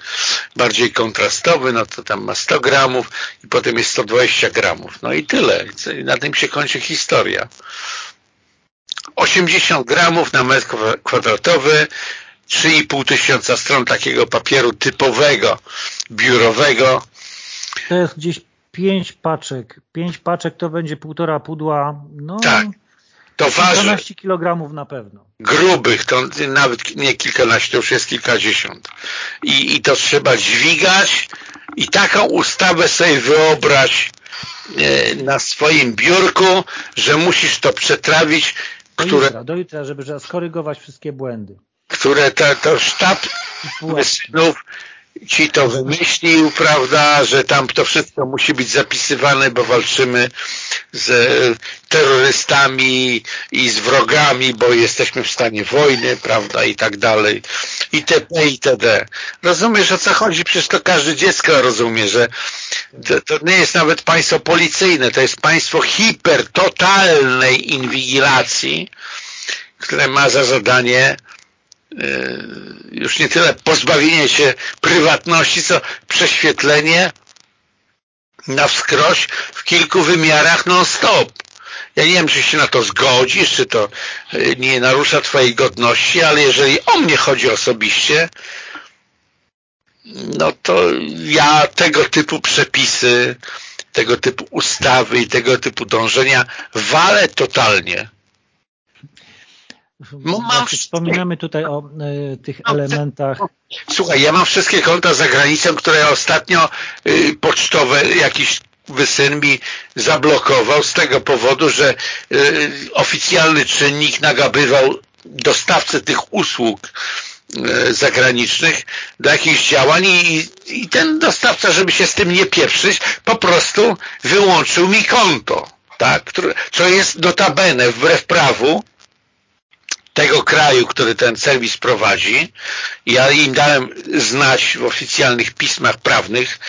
bardziej kontrastowy, no to tam ma 100 gramów i potem jest 120 gramów. No i tyle. I na tym się kończy historia. 80 gramów na metr kwadratowy, 3,5 tysiąca stron takiego papieru typowego, biurowego. To jest gdzieś pięć paczek. Pięć paczek to będzie półtora pudła. No, tak. To waży 12 kg na pewno. Grubych, to nawet nie kilkanaście, to już jest kilkadziesiąt. I, I to trzeba dźwigać i taką ustawę sobie wyobraź e, na swoim biurku, że musisz to przetrawić, do które... Jutra, do jutra, żeby skorygować wszystkie błędy. Które to, to sztab synów ci to wymyślił, prawda, że tam to wszystko musi być zapisywane, bo walczymy z terrorystami i z wrogami, bo jesteśmy w stanie wojny, prawda, i tak dalej, itp. itd. Rozumiesz, o co chodzi? Przecież to każde dziecko rozumie, że to, to nie jest nawet państwo policyjne, to jest państwo hipertotalnej inwigilacji, które ma za zadanie E, już nie tyle pozbawienie się prywatności, co prześwietlenie na wskroś w kilku wymiarach non-stop. Ja nie wiem, czy się na to zgodzisz, czy to e, nie narusza Twojej godności, ale jeżeli o mnie chodzi osobiście, no to ja tego typu przepisy, tego typu ustawy i tego typu dążenia walę totalnie. No, mam... Wspominamy tutaj o y, tych elementach. Słuchaj, ja mam wszystkie konta za granicą, które ostatnio y, pocztowe jakiś wysyn mi zablokował z tego powodu, że y, oficjalny czynnik nagabywał dostawcę tych usług zagranicznych do jakichś działań i, i ten dostawca, żeby się z tym nie pieprzyć, po prostu wyłączył mi konto, tak, które, co jest notabene wbrew prawu tego kraju, który ten serwis prowadzi. Ja im dałem znać w oficjalnych pismach prawnych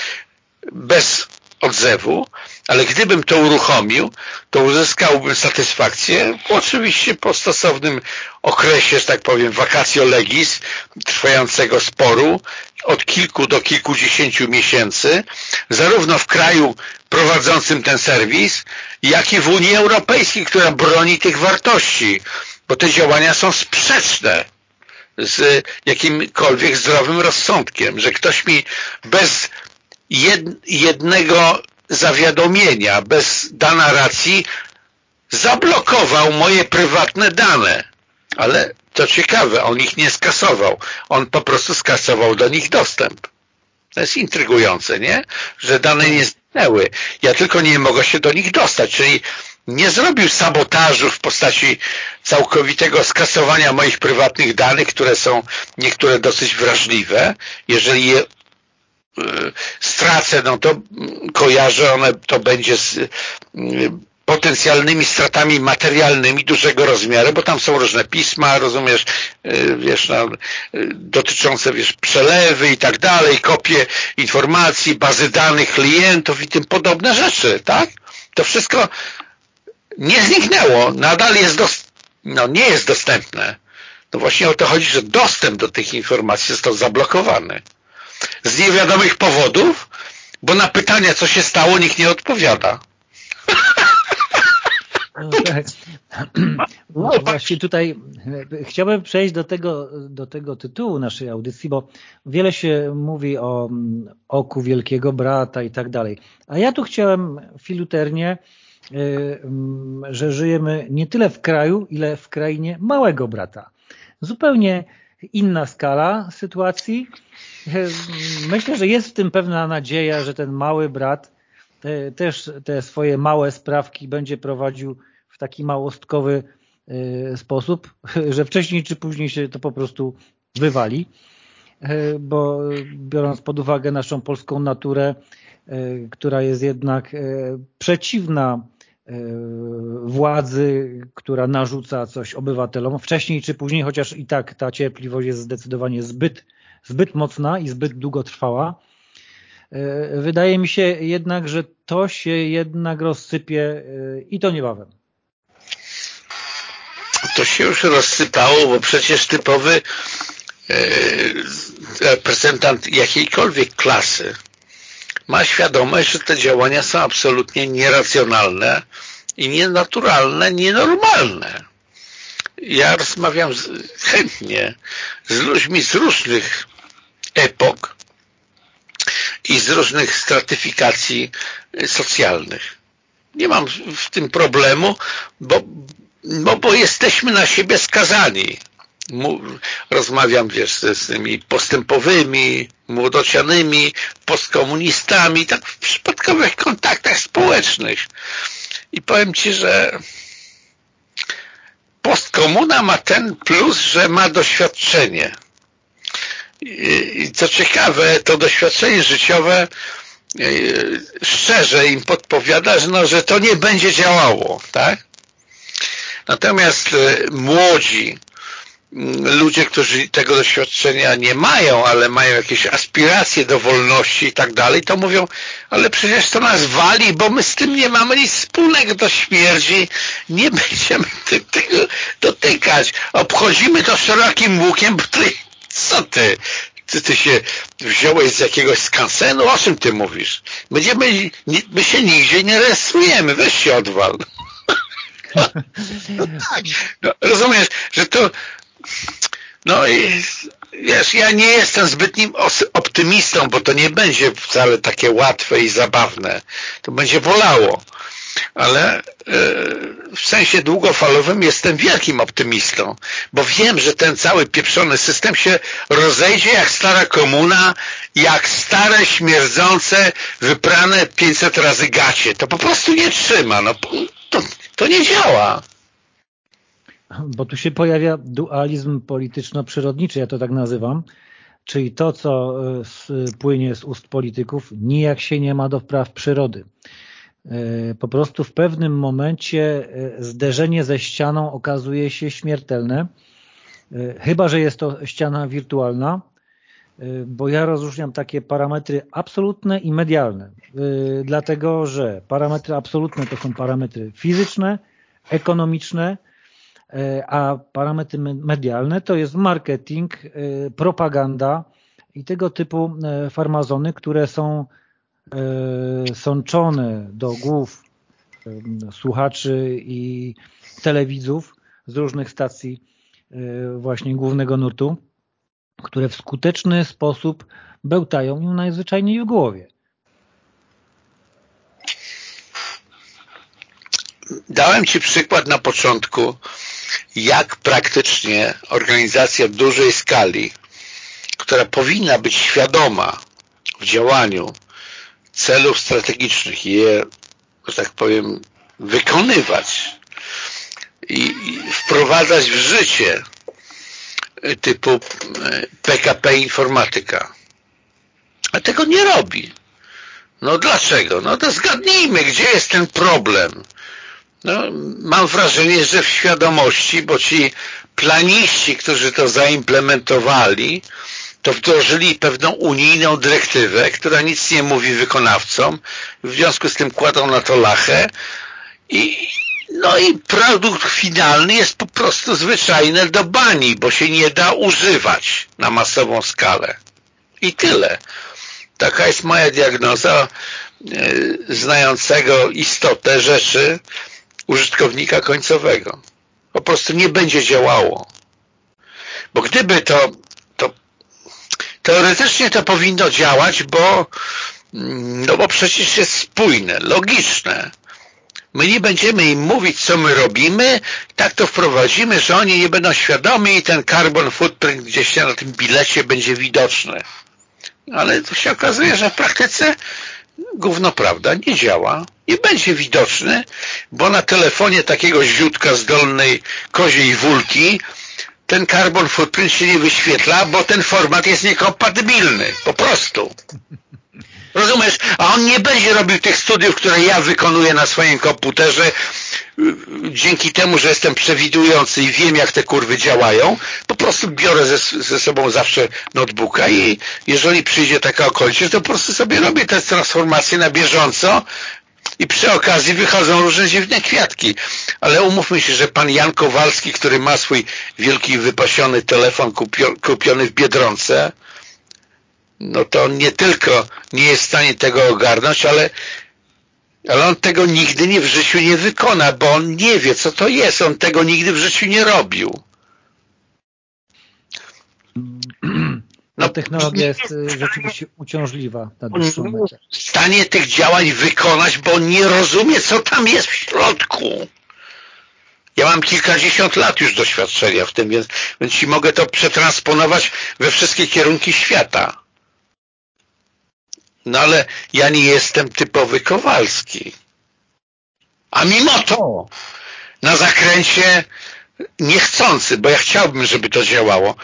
bez odzewu, ale gdybym to uruchomił, to uzyskałbym satysfakcję, oczywiście po stosownym okresie, że tak powiem, vacatio legis, trwającego sporu, od kilku do kilkudziesięciu miesięcy, zarówno w kraju prowadzącym ten serwis, jak i w Unii Europejskiej, która broni tych wartości bo te działania są sprzeczne z jakimkolwiek zdrowym rozsądkiem, że ktoś mi bez jednego zawiadomienia, bez dana racji zablokował moje prywatne dane. Ale to ciekawe, on ich nie skasował. On po prostu skasował do nich dostęp. To jest intrygujące, nie? Że dane nie zniknęły. Ja tylko nie mogę się do nich dostać, czyli nie zrobił sabotażu w postaci całkowitego skasowania moich prywatnych danych, które są niektóre dosyć wrażliwe. Jeżeli je y, stracę, no to kojarzę, one to będzie z, y, potencjalnymi stratami materialnymi dużego rozmiaru, bo tam są różne pisma, rozumiesz, y, wiesz, no, dotyczące, wiesz, przelewy i tak dalej, kopie informacji, bazy danych klientów i tym podobne rzeczy, tak? To wszystko nie zniknęło, nadal jest no, nie jest dostępne. No właśnie o to chodzi, że dostęp do tych informacji został zablokowany. Z niewiadomych powodów, bo na pytania, co się stało, nikt nie odpowiada. No tak. No właśnie tutaj e, chciałbym przejść do tego, do tego tytułu naszej audycji, bo wiele się mówi o mm, oku wielkiego brata i tak dalej. A ja tu chciałem filuternie, że żyjemy nie tyle w kraju, ile w krainie małego brata. Zupełnie inna skala sytuacji. E, myślę, że jest w tym pewna nadzieja, że ten mały brat te, też te swoje małe sprawki będzie prowadził w taki małostkowy sposób, że wcześniej czy później się to po prostu wywali, bo biorąc pod uwagę naszą polską naturę, która jest jednak przeciwna władzy, która narzuca coś obywatelom, wcześniej czy później, chociaż i tak ta cierpliwość jest zdecydowanie zbyt, zbyt mocna i zbyt długotrwała, E, wydaje mi się jednak, że to się jednak rozsypie e, i to niebawem. To się już rozsypało, bo przecież typowy e, reprezentant jakiejkolwiek klasy ma świadomość, że te działania są absolutnie nieracjonalne i nienaturalne, nienormalne. Ja rozmawiam z, chętnie z ludźmi z różnych epok, i z różnych stratyfikacji socjalnych. Nie mam w tym problemu, bo, bo, bo jesteśmy na siebie skazani. Rozmawiam wiesz, z tymi postępowymi, młodocianymi, postkomunistami, tak w przypadkowych kontaktach społecznych. I powiem Ci, że postkomuna ma ten plus, że ma doświadczenie i co ciekawe, to doświadczenie życiowe e, szczerze im podpowiada, że, no, że to nie będzie działało, tak? Natomiast e, młodzi, ludzie, którzy tego doświadczenia nie mają, ale mają jakieś aspiracje do wolności i tak dalej, to mówią, ale przecież to nas wali, bo my z tym nie mamy nic wspólnego do śmierci, nie będziemy tego dotykać. Obchodzimy to szerokim łukiem, bo to co ty? Ty, ty się wziąłeś z jakiegoś skansenu? O czym ty mówisz? Będziemy, my się nigdzie nie rejestrujemy. Weź się odwal. no tak. No, rozumiesz, że to no i wiesz, ja nie jestem zbytnim optymistą, bo to nie będzie wcale takie łatwe i zabawne. To będzie wolało ale e, w sensie długofalowym jestem wielkim optymistą, bo wiem, że ten cały pieprzony system się rozejdzie jak stara komuna, jak stare, śmierdzące, wyprane 500 razy gacie. To po prostu nie trzyma. No, to, to nie działa. Bo tu się pojawia dualizm polityczno-przyrodniczy, ja to tak nazywam, czyli to, co e, płynie z ust polityków, nijak się nie ma do praw przyrody. E, po prostu w pewnym momencie e, zderzenie ze ścianą okazuje się śmiertelne, chyba, że jest to ściana wirtualna, bo ja rozróżniam takie parametry absolutne i medialne, dlatego, że parametry absolutne to są parametry fizyczne, ekonomiczne, a parametry medialne to jest marketing, propaganda i tego typu farmazony, które są E, sączone do głów e, słuchaczy i telewidzów z różnych stacji e, właśnie głównego nurtu, które w skuteczny sposób bełtają im najzwyczajniej w głowie. Dałem Ci przykład na początku, jak praktycznie organizacja dużej skali, która powinna być świadoma w działaniu celów strategicznych, je, że tak powiem, wykonywać i wprowadzać w życie typu PKP e, Informatyka. A tego nie robi. No dlaczego? No to zgadnijmy, gdzie jest ten problem. No, mam wrażenie, że w świadomości, bo ci planiści, którzy to zaimplementowali, to wdrożyli pewną unijną dyrektywę, która nic nie mówi wykonawcom, w związku z tym kładą na to lachę i, no i produkt finalny jest po prostu zwyczajny do bani, bo się nie da używać na masową skalę. I tyle. Taka jest moja diagnoza e, znającego istotę rzeczy użytkownika końcowego. Po prostu nie będzie działało. Bo gdyby to, to teoretycznie to powinno działać, bo no bo przecież jest spójne, logiczne. My nie będziemy im mówić, co my robimy, tak to wprowadzimy, że oni nie będą świadomi i ten carbon footprint gdzieś na tym bilecie będzie widoczny. Ale to się okazuje, że w praktyce gówno prawda, nie działa, nie będzie widoczny, bo na telefonie takiego ziutka z dolnej koziej wulki ten carbon footprint się nie wyświetla, bo ten format jest niekompatybilny, po prostu. Rozumiesz? A on nie będzie robił tych studiów, które ja wykonuję na swoim komputerze dzięki temu, że jestem przewidujący i wiem, jak te kurwy działają. Po prostu biorę ze, ze sobą zawsze notebooka i jeżeli przyjdzie taka okoliczność, to po prostu sobie robię te transformacje na bieżąco i przy okazji wychodzą różne dziwne kwiatki. Ale umówmy się, że pan Jan Kowalski, który ma swój wielki wypasiony telefon kupiony w Biedronce, no to on nie tylko nie jest w stanie tego ogarnąć, ale, ale on tego nigdy nie w życiu nie wykona, bo on nie wie, co to jest. On tego nigdy w życiu nie robił. No, technologia jest y, rzeczywiście uciążliwa na dłuższą metę. w stanie tych działań wykonać, bo nie rozumie, co tam jest w środku. Ja mam kilkadziesiąt lat już doświadczenia w tym, więc, więc ci mogę to przetransponować we wszystkie kierunki świata. No ale ja nie jestem typowy Kowalski. A mimo to na zakręcie niechcący, bo ja chciałbym, żeby to działało,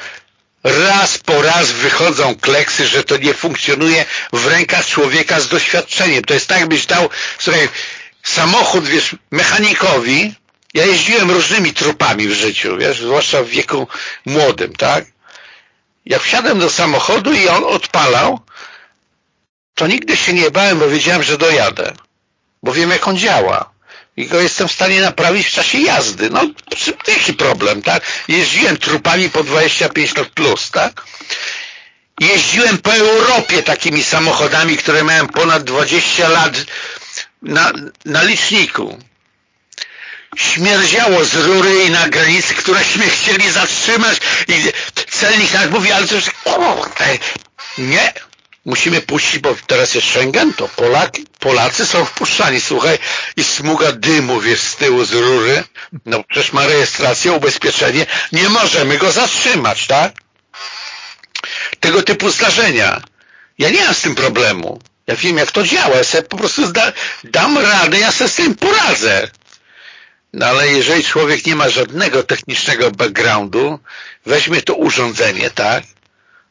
raz po raz wychodzą kleksy, że to nie funkcjonuje w rękach człowieka z doświadczeniem. To jest tak, jakbyś dał, słuchaj, samochód, wiesz, mechanikowi, ja jeździłem różnymi trupami w życiu, wiesz, zwłaszcza w wieku młodym, tak? Jak wsiadłem do samochodu i on odpalał, to nigdy się nie bałem, bo wiedziałem, że dojadę. Bo wiem, jak on działa. I go jestem w stanie naprawić w czasie jazdy. No, jaki problem, tak? Jeździłem trupami po 25 lat plus, tak? Jeździłem po Europie takimi samochodami, które miałem ponad 20 lat na, na liczniku. Śmierdziało z rury i na granicy, któreśmy chcieli zatrzymać i celnik tak mówi, ale to już nie, musimy puścić, bo teraz jest Schengen, to Polaki, Polacy są wpuszczani, słuchaj, i smuga dymu, wiesz, z tyłu z rury, no przecież ma rejestrację, ubezpieczenie, nie możemy go zatrzymać, tak? Tego typu zdarzenia. Ja nie mam z tym problemu. Ja wiem, jak to działa, ja sobie po prostu dam radę, ja sobie z tym poradzę. No ale jeżeli człowiek nie ma żadnego technicznego backgroundu, weźmie to urządzenie, tak?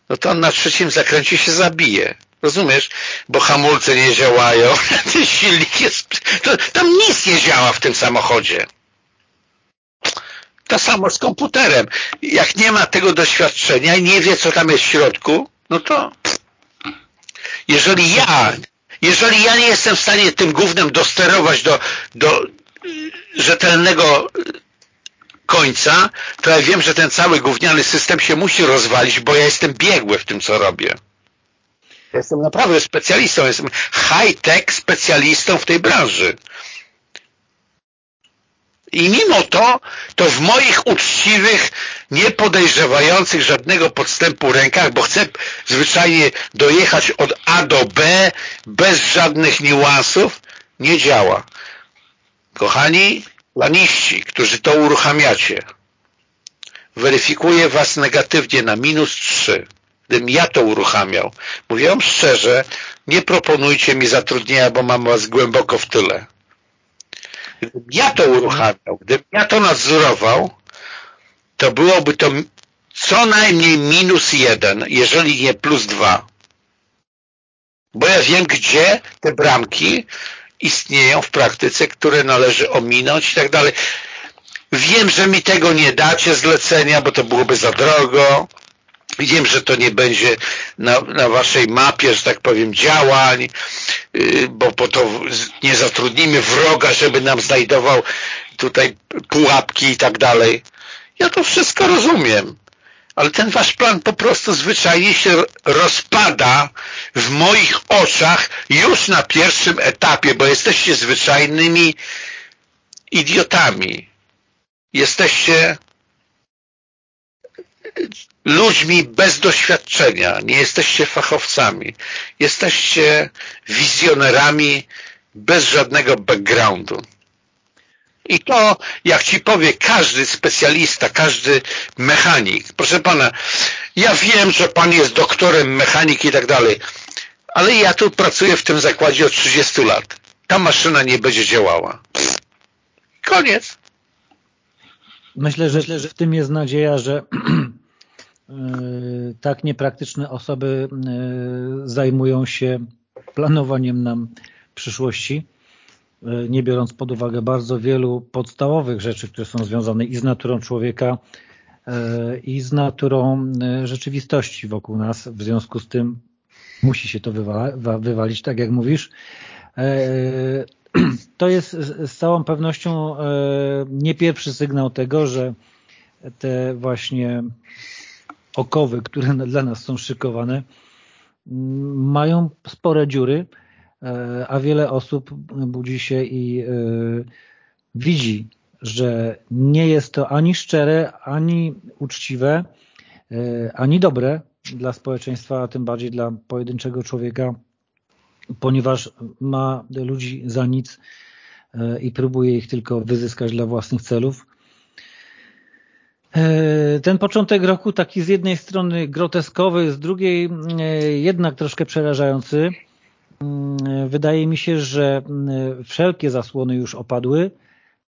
No to on na trzecim zakręcie się zabije. Rozumiesz? Bo hamulce nie działają, ten silnik jest... To, tam nic nie działa w tym samochodzie. To samo z komputerem. Jak nie ma tego doświadczenia i nie wie, co tam jest w środku, no to jeżeli ja jeżeli ja nie jestem w stanie tym głównym dosterować do, do rzetelnego końca, to ja wiem, że ten cały gówniany system się musi rozwalić, bo ja jestem biegły w tym, co robię. Jestem naprawdę specjalistą, jestem high-tech specjalistą w tej branży. I mimo to, to w moich uczciwych, nie podejrzewających żadnego podstępu rękach, bo chcę zwyczajnie dojechać od A do B bez żadnych niuansów, nie działa. Kochani, Laniści, którzy to uruchamiacie, weryfikuje was negatywnie na minus 3. Gdybym ja to uruchamiał, mówię wam szczerze, nie proponujcie mi zatrudnienia, bo mam was głęboko w tyle. Gdybym ja to uruchamiał, gdybym ja to nadzorował, to byłoby to co najmniej minus jeden, jeżeli nie plus dwa. Bo ja wiem, gdzie te bramki istnieją w praktyce, które należy ominąć i tak dalej. Wiem, że mi tego nie dacie zlecenia, bo to byłoby za drogo. Wiem, że to nie będzie na, na waszej mapie, że tak powiem, działań, yy, bo po to nie zatrudnimy wroga, żeby nam znajdował tutaj pułapki i tak dalej. Ja to wszystko rozumiem ale ten wasz plan po prostu zwyczajnie się rozpada w moich oczach już na pierwszym etapie, bo jesteście zwyczajnymi idiotami. Jesteście ludźmi bez doświadczenia, nie jesteście fachowcami, jesteście wizjonerami bez żadnego backgroundu. I to, jak ci powie każdy specjalista, każdy mechanik, proszę pana, ja wiem, że pan jest doktorem mechaniki i tak dalej, ale ja tu pracuję w tym zakładzie od 30 lat. Ta maszyna nie będzie działała. Koniec. Myślę, że, Myślę, że w tym jest nadzieja, że e, tak niepraktyczne osoby e, zajmują się planowaniem nam przyszłości nie biorąc pod uwagę bardzo wielu podstawowych rzeczy, które są związane i z naturą człowieka, e, i z naturą e, rzeczywistości wokół nas. W związku z tym musi się to wywalić, tak jak mówisz. To jest z całą pewnością nie pierwszy sygnał tego, że te właśnie okowy, które dla nas są szykowane, mają spore dziury, E, a wiele osób budzi się i e, widzi, że nie jest to ani szczere, ani uczciwe, e, ani dobre dla społeczeństwa, a tym bardziej dla pojedynczego człowieka, ponieważ ma ludzi za nic i próbuje ich tylko wyzyskać dla własnych celów. Ten początek roku taki z jednej strony groteskowy, z drugiej jednak troszkę przerażający, wydaje mi się, że mm, wszelkie zasłony już opadły,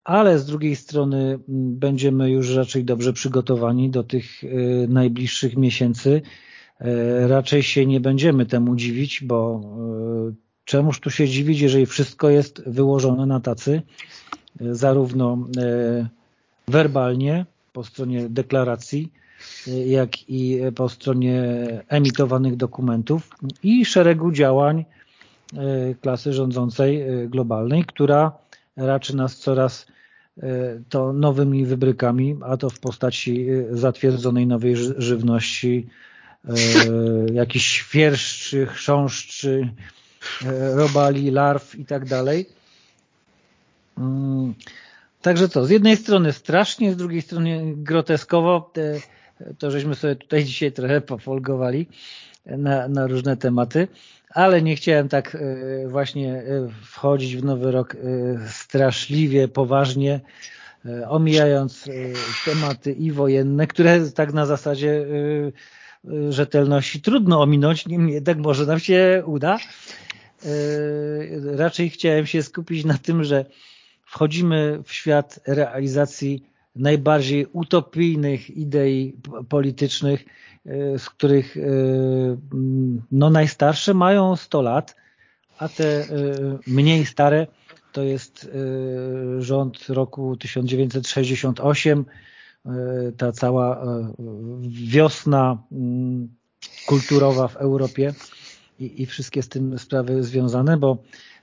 ale z drugiej strony mm, będziemy już raczej dobrze przygotowani do tych y, najbliższych miesięcy. Y, raczej się nie będziemy temu dziwić, bo y, czemuż tu się dziwić, jeżeli wszystko jest wyłożone na tacy, zarówno werbalnie po stronie deklaracji, jak i po stronie emitowanych dokumentów i szeregu działań klasy rządzącej e, globalnej, która raczy nas coraz e, to nowymi wybrykami, a to w postaci zatwierdzonej nowej żywności, jakichś świerszczy, chrząszczy, robali, larw i tak dalej. Mm, także co, z jednej strony strasznie, z drugiej strony groteskowo, to żeśmy sobie tutaj dzisiaj trochę pofolgowali na, na różne tematy ale nie chciałem tak e, właśnie e, wchodzić w nowy rok e, straszliwie, poważnie, omijając tematy i wojenne, które tak na zasadzie rzetelności trudno ominąć, niemniej jednak może nam się uda. Raczej chciałem się skupić na tym, że wchodzimy w świat realizacji najbardziej utopijnych idei politycznych, E, z których e, no najstarsze mają 100 lat, a te e, mniej stare to jest rząd roku 1968, ta cała wiosna kulturowa w Europie i, i wszystkie z tym sprawy związane, bo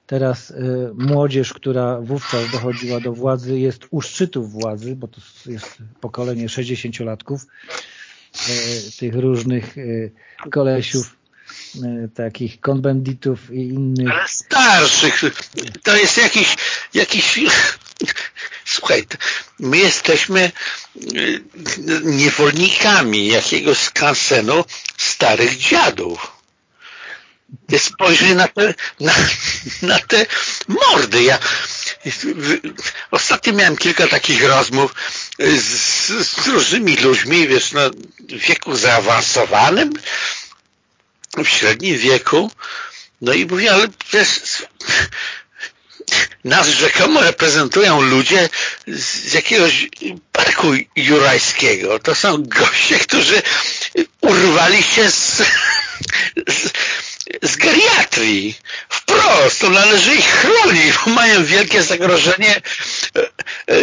teraz młodzież, która wówczas dochodziła do władzy jest u szczytów władzy, bo to jest pokolenie 60-latków, E, tych różnych e, kolesiów, e, takich konbenditów i innych. Ale starszych. To jest jakiś, jakiś słuchaj, my jesteśmy niewolnikami jakiegoś skansenu starych dziadów. Spojrzyj na te, na, na te mordy. Ja ostatnio miałem kilka takich rozmów z, z różnymi ludźmi, wiesz, na wieku zaawansowanym, w średnim wieku. No i mówię, ale wiesz, nas rzekomo reprezentują ludzie z jakiegoś parku jurajskiego. To są goście, którzy urwali się z, z z geriatrii. Wprost, to należy ich chronić, bo mają wielkie zagrożenie e, e,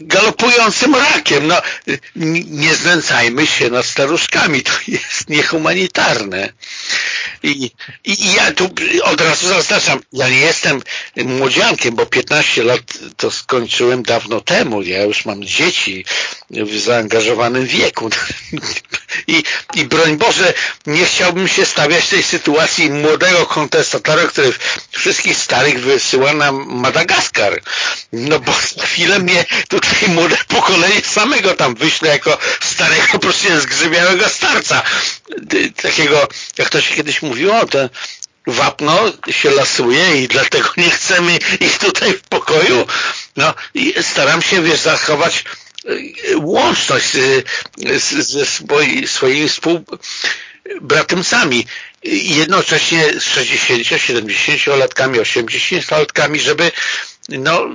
galopującym rakiem. No, nie znęcajmy się nad staruszkami, to jest niehumanitarne. I, I ja tu od razu zaznaczam, ja nie jestem młodziankiem, bo 15 lat to skończyłem dawno temu. Ja już mam dzieci w zaangażowanym wieku. I, I broń Boże, nie chciałbym się stawiać w tej sytuacji młodego kontestatora, który wszystkich starych wysyła na Madagaskar. No bo za chwilę mnie tutaj młode pokolenie samego tam wyśle jako starego, po prostu zgrzybiałego starca. Takiego, jak to się kiedyś mówiło, to wapno się lasuje i dlatego nie chcemy ich tutaj w pokoju. No i staram się, wiesz, zachować łączność ze swoimi współbratemcami jednocześnie z 60, 70 latkami, 80 latkami, żeby no,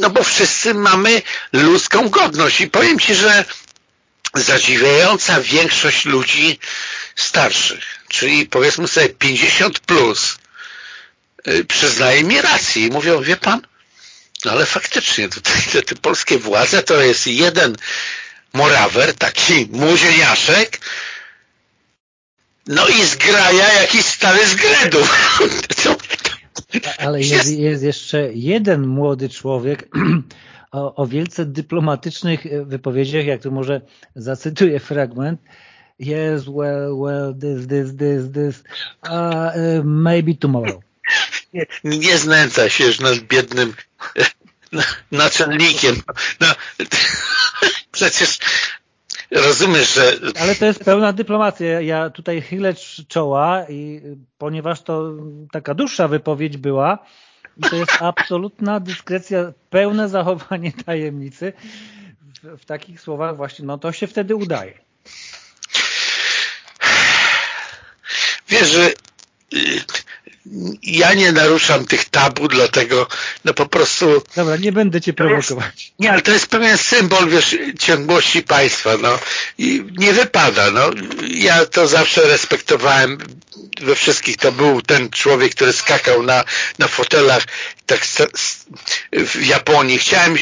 no bo wszyscy mamy ludzką godność. I powiem Ci, że zadziwiająca większość ludzi starszych, czyli powiedzmy sobie 50 plus, y, przyznaje mi rację i mówią, wie pan, no ale faktycznie tutaj te, te polskie władze to jest jeden morawer, taki młodzieniaszek, no i zgraja jakiś stary z gredów. Ale jest, jest jeszcze jeden młody człowiek o, o wielce dyplomatycznych wypowiedziach, jak tu może zacytuję fragment, Yes, well, well, this, this, this, this, uh, uh, maybe tomorrow. Nie, nie znęca się już nad biednym naczelnikiem. No, przecież rozumiesz, że... Ale to jest pełna dyplomacja. Ja tutaj chylę czoła i ponieważ to taka dłuższa wypowiedź była i to jest absolutna dyskrecja, pełne zachowanie tajemnicy w, w takich słowach właśnie, no to się wtedy udaje. Wiesz, że ja nie naruszam tych tabu, dlatego no po prostu... Dobra, nie będę cię prowokować. Nie, ale to jest pewien symbol, wiesz, ciągłości państwa, no. I nie wypada, no. Ja to zawsze respektowałem we wszystkich. To był ten człowiek, który skakał na, na fotelach tak w Japonii. Chciałem,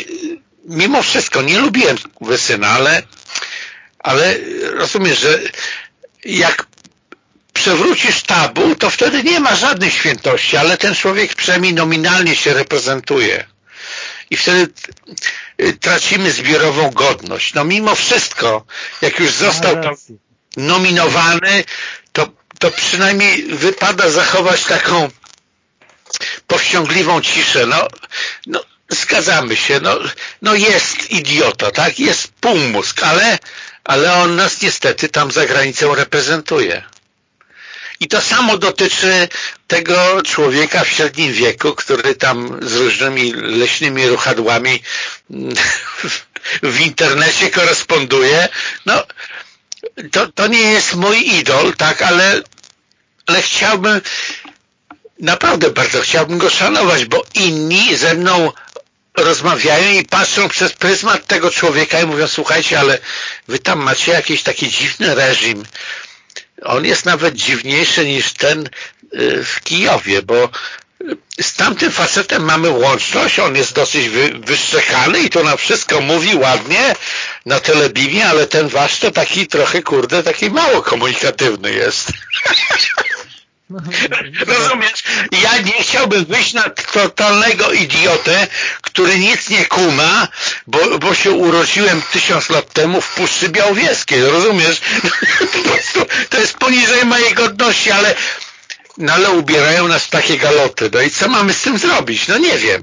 mimo wszystko, nie lubiłem Wysyna, ale ale rozumiesz, że jak przewrócisz tabu, to wtedy nie ma żadnych świętości, ale ten człowiek przynajmniej nominalnie się reprezentuje. I wtedy tracimy zbiorową godność. No mimo wszystko, jak już został tam nominowany, to, to przynajmniej wypada zachować taką powściągliwą ciszę. No, no zgadzamy się, no, no jest idiota, tak? Jest półmózg, ale, ale on nas niestety tam za granicą reprezentuje. I to samo dotyczy tego człowieka w średnim wieku, który tam z różnymi leśnymi ruchadłami w internecie koresponduje. No, to, to nie jest mój idol, tak, ale, ale chciałbym naprawdę bardzo chciałbym go szanować, bo inni ze mną rozmawiają i patrzą przez pryzmat tego człowieka i mówią, słuchajcie, ale wy tam macie jakiś taki dziwny reżim, on jest nawet dziwniejszy niż ten y, w Kijowie, bo z tamtym facetem mamy łączność, on jest dosyć wy, wyszczekany i to na wszystko mówi ładnie na telebimie, ale ten wasz to taki trochę, kurde, taki mało komunikatywny jest. Rozumiesz? Ja nie chciałbym wyjść na totalnego idiotę, który nic nie kuma, bo, bo się urodziłem tysiąc lat temu w Puszczy Białowieskiej, rozumiesz? Po prostu to jest poniżej mojej godności, ale no ale ubierają nas w takie galoty. No i co mamy z tym zrobić? No nie wiem.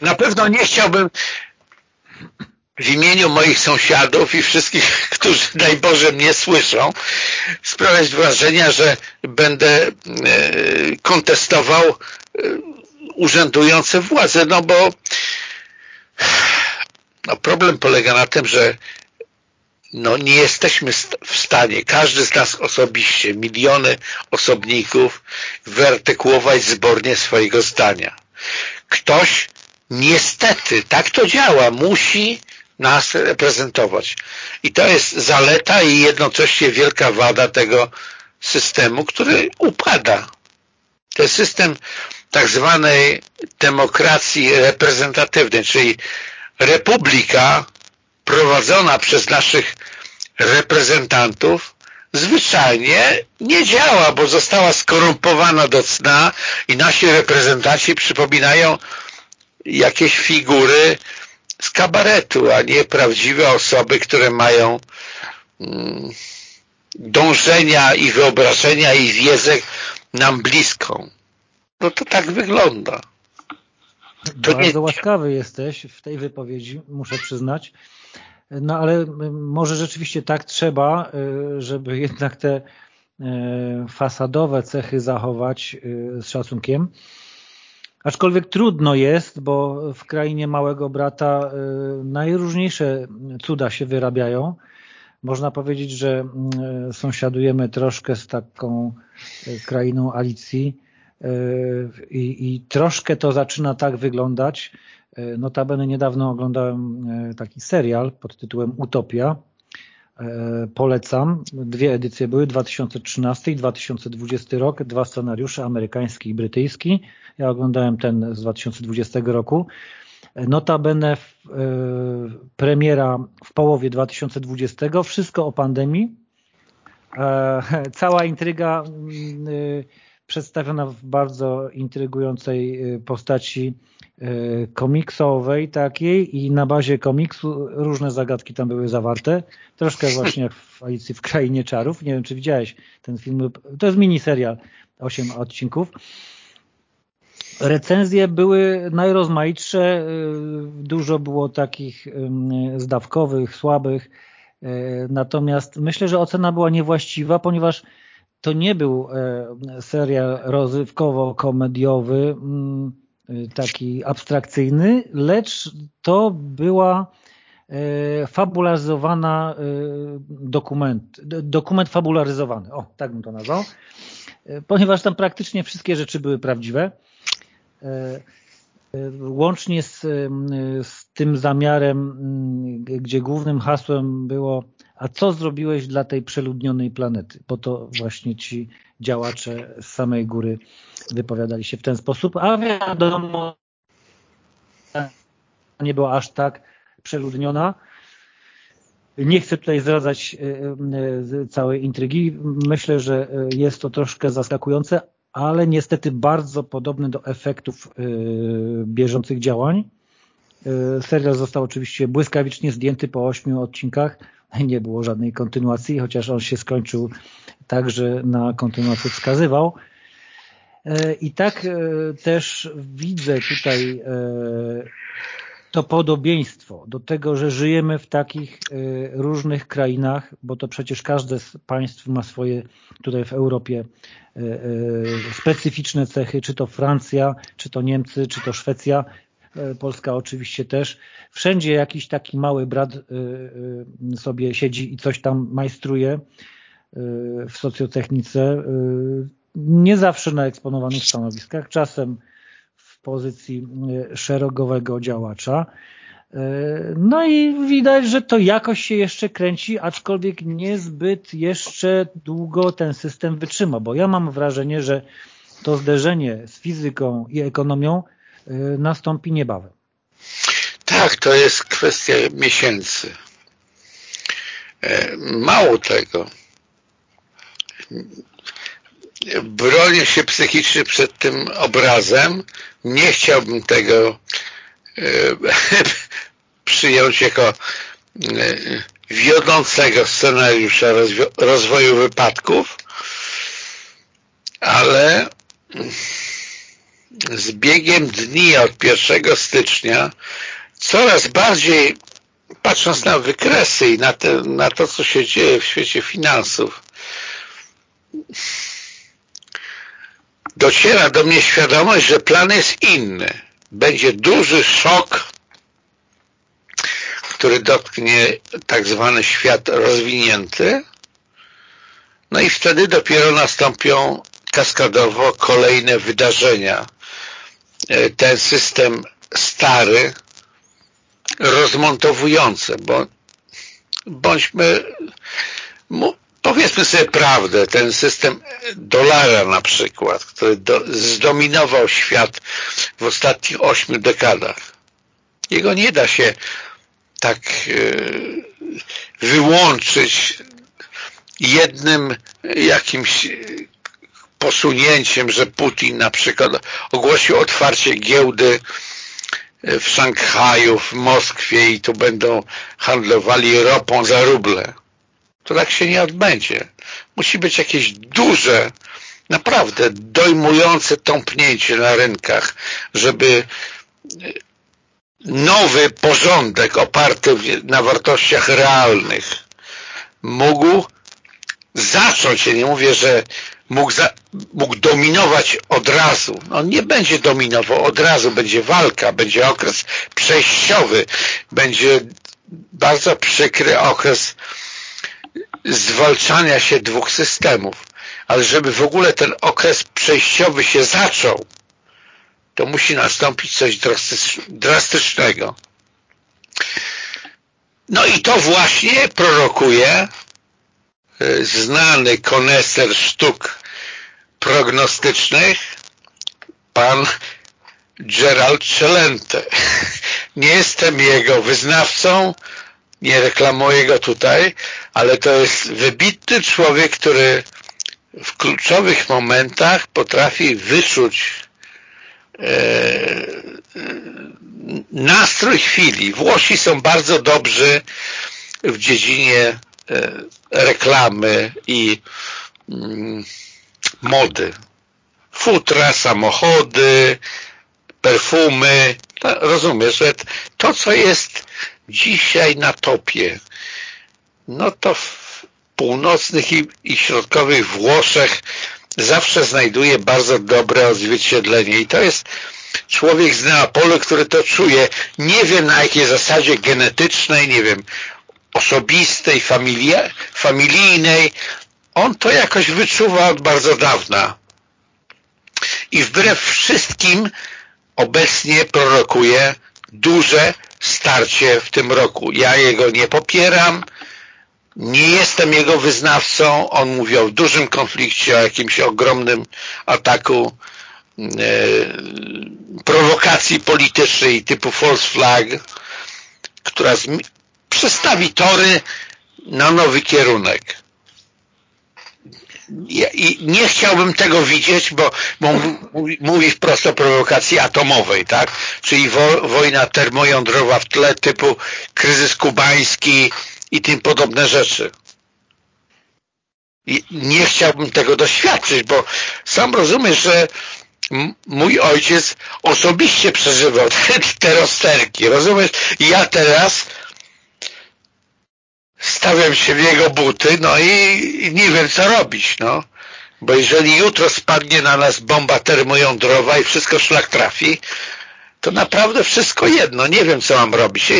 Na pewno nie chciałbym w imieniu moich sąsiadów i wszystkich, którzy daj Boże mnie słyszą, sprawiać wrażenia, że będę e, kontestował e, urzędujące władze, no bo no problem polega na tym, że no nie jesteśmy w stanie, każdy z nas osobiście, miliony osobników, wyartykułować zbornie swojego zdania. Ktoś niestety, tak to działa, musi nas reprezentować. I to jest zaleta i jednocześnie wielka wada tego systemu, który upada. To jest system tak zwanej demokracji reprezentatywnej, czyli republika prowadzona przez naszych reprezentantów zwyczajnie nie działa, bo została skorumpowana do cna i nasi reprezentanci przypominają jakieś figury z kabaretu, a nie prawdziwe osoby, które mają mm, dążenia i wyobrażenia i wiedzę nam bliską. No to tak wygląda. To Bardzo nie... łaskawy jesteś w tej wypowiedzi, muszę przyznać. No ale może rzeczywiście tak trzeba, y, żeby jednak te y, fasadowe cechy zachować y, z szacunkiem. Aczkolwiek trudno jest, bo w krainie małego brata najróżniejsze cuda się wyrabiają. Można powiedzieć, że sąsiadujemy troszkę z taką krainą Alicji i, i troszkę to zaczyna tak wyglądać, notabene niedawno oglądałem taki serial pod tytułem Utopia. E, polecam. Dwie edycje były, 2013 i 2020 rok, dwa scenariusze, amerykański i brytyjski. Ja oglądałem ten z 2020 roku. Notabene w, premiera w połowie 2020, wszystko o pandemii. Cała intryga przedstawiona w bardzo intrygującej postaci E, komiksowej takiej i na bazie komiksu różne zagadki tam były zawarte. Troszkę właśnie jak w Alicji w Krainie Czarów. Nie wiem, czy widziałeś ten film. To jest miniserial, 8 odcinków. Recenzje były najrozmaitsze. E, dużo było takich zdawkowych, słabych. Natomiast myślę, że ocena była niewłaściwa, ponieważ to nie był serial rozrywkowo-komediowy, mm, taki abstrakcyjny, lecz to była y, fabularyzowana y, dokument, dokument fabularyzowany, o, tak bym to nazwał, ponieważ tam praktycznie wszystkie rzeczy były prawdziwe. Łącznie z, z tym zamiarem, gdzie głównym hasłem było a co zrobiłeś dla tej przeludnionej planety? Po to właśnie ci działacze z samej góry wypowiadali się w ten sposób, a wiadomo, nie była aż tak przeludniona. Nie chcę tutaj zdradzać e, e, całej intrygi. Myślę, że e, jest to troszkę zaskakujące, ale niestety bardzo podobne do efektów bieżących działań. Serial został oczywiście błyskawicznie zdjęty po ośmiu odcinkach. Nie było żadnej kontynuacji, chociaż on się skończył tak, że na kontynuację wskazywał. E, I tak e, też widzę tutaj e, to podobieństwo do tego, że żyjemy w takich różnych krainach, bo to przecież każde z państw ma swoje tutaj w Europie specyficzne cechy, czy to Francja, czy to Niemcy, czy to Szwecja, Polska oczywiście też. Wszędzie jakiś taki mały brat sobie siedzi i coś tam majstruje w socjotechnice nie zawsze na eksponowanych stanowiskach, czasem w pozycji e, szeregowego działacza. E, no i widać, że to jakoś się jeszcze kręci, aczkolwiek niezbyt jeszcze długo ten system wytrzyma, bo ja mam wrażenie, że to zderzenie z fizyką i ekonomią e, nastąpi niebawem. Tak, to jest kwestia miesięcy. Mało tego bronię się psychicznie przed tym obrazem. Nie chciałbym tego e, przyjąć jako e, wiodącego scenariusza rozwoju wypadków, ale z biegiem dni od 1 stycznia coraz bardziej patrząc na wykresy i na, te, na to, co się dzieje w świecie finansów dociera do mnie świadomość, że plan jest inny. Będzie duży szok, który dotknie tak zwany świat rozwinięty, no i wtedy dopiero nastąpią kaskadowo kolejne wydarzenia. E, ten system stary, rozmontowujący, bo bądźmy powiedzmy sobie prawdę, ten system dolara na przykład, który do, zdominował świat w ostatnich ośmiu dekadach, jego nie da się tak yy, wyłączyć jednym jakimś posunięciem, że Putin na przykład ogłosił otwarcie giełdy w Szanghaju, w Moskwie i tu będą handlowali ropą za ruble. To tak się nie odbędzie. Musi być jakieś duże, naprawdę dojmujące tąpnięcie na rynkach, żeby nowy porządek oparty na wartościach realnych mógł zacząć, ja nie mówię, że mógł, za, mógł dominować od razu. On nie będzie dominował od razu, będzie walka, będzie okres przejściowy, będzie bardzo przykry okres zwalczania się dwóch systemów. Ale żeby w ogóle ten okres przejściowy się zaczął, to musi nastąpić coś drastycznego. No i to właśnie prorokuje y, znany koneser sztuk prognostycznych pan Gerald Celente. Nie jestem jego wyznawcą, nie reklamuję go tutaj, ale to jest wybitny człowiek, który w kluczowych momentach potrafi wyczuć e, nastrój chwili. Włosi są bardzo dobrzy w dziedzinie e, reklamy i mm, mody. Futra, samochody, perfumy. rozumiesz, że to, co jest dzisiaj na topie, no to w północnych i, i środkowych Włoszech zawsze znajduje bardzo dobre odzwierciedlenie i to jest człowiek z Neapolu, który to czuje. Nie wiem na jakiej zasadzie genetycznej, nie wiem, osobistej, familia, familijnej, on to jakoś wyczuwa od bardzo dawna. I wbrew wszystkim obecnie prorokuje duże starcie w tym roku. Ja jego nie popieram, nie jestem jego wyznawcą. On mówi o dużym konflikcie, o jakimś ogromnym ataku e, prowokacji politycznej typu false flag, która przestawi tory na nowy kierunek i nie chciałbym tego widzieć, bo, bo mówi, wprost o prowokacji atomowej, tak? Czyli wo, wojna termojądrowa w tle typu kryzys kubański i tym podobne rzeczy. I nie chciałbym tego doświadczyć, bo sam rozumiesz, że mój ojciec osobiście przeżywał te, te rozterki, rozumiesz? Ja teraz stawiam się w jego buty, no i nie wiem co robić, no. Bo jeżeli jutro spadnie na nas bomba termojądrowa i wszystko szlak trafi, to naprawdę wszystko jedno, nie wiem co mam robić.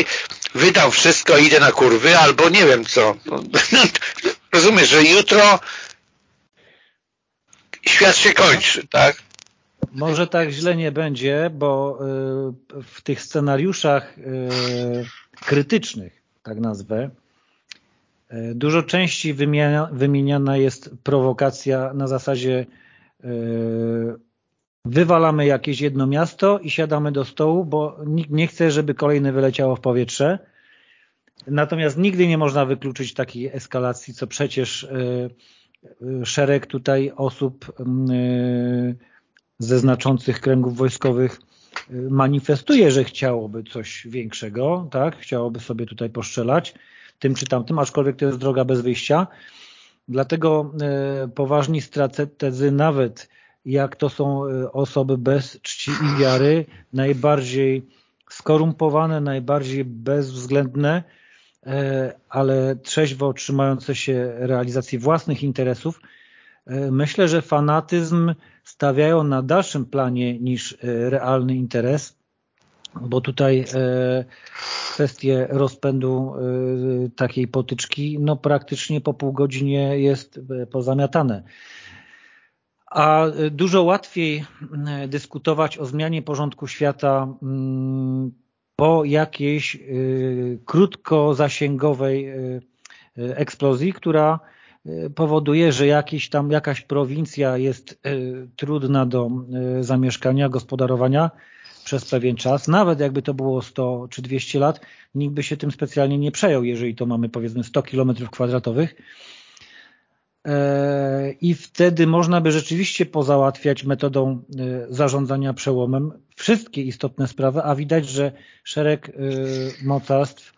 Wydam wszystko, idę na kurwy, albo nie wiem co. No, rozumiesz, że jutro świat się kończy, tak? Może tak źle nie będzie, bo y, w tych scenariuszach y, krytycznych, tak nazwę, dużo częściej wymienia, wymieniana jest prowokacja na zasadzie e, wywalamy jakieś jedno miasto i siadamy do stołu, bo nikt nie chce, żeby kolejne wyleciało w powietrze. Natomiast nigdy nie można wykluczyć takiej eskalacji, co przecież e, szereg tutaj osób ze znaczących kręgów wojskowych manifestuje, że chciałoby coś większego, tak? chciałoby sobie tutaj poszczelać tym czy tamtym, aczkolwiek to jest droga bez wyjścia. Dlatego e, poważni stratezy nawet jak to są e, osoby bez czci i wiary, najbardziej skorumpowane, najbardziej bezwzględne, e, ale trzeźwo trzymające się realizacji własnych interesów, myślę, że fanatyzm stawiają na dalszym planie niż realny interes bo tutaj e, kwestie rozpędu e, takiej potyczki no praktycznie po pół godzinie jest e, pozamiatane. A dużo łatwiej dyskutować o zmianie porządku świata po jakiejś krótkozasięgowej eksplozji, która powoduje, że jakiś tam, jakaś prowincja jest trudna do zamieszkania, gospodarowania przez pewien czas, nawet jakby to było 100 czy 200 lat, nikt by się tym specjalnie nie przejął, jeżeli to mamy powiedzmy 100 km kwadratowych, E, i wtedy można by rzeczywiście pozałatwiać metodą e, zarządzania przełomem wszystkie istotne sprawy, a widać, że szereg e, mocarstw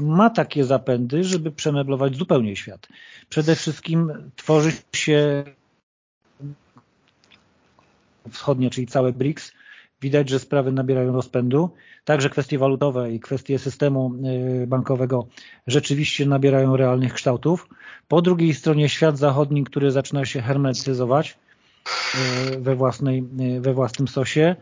ma takie zapędy, żeby przemeblować zupełnie świat. Przede wszystkim tworzy się wschodnie, czyli całe BRICS, widać, że sprawy nabierają rozpędu. Także kwestie walutowe i kwestie systemu y, bankowego rzeczywiście nabierają realnych kształtów. Po drugiej stronie świat zachodni, który zaczyna się hermetyzować y, we, własnej, y, we własnym sosie.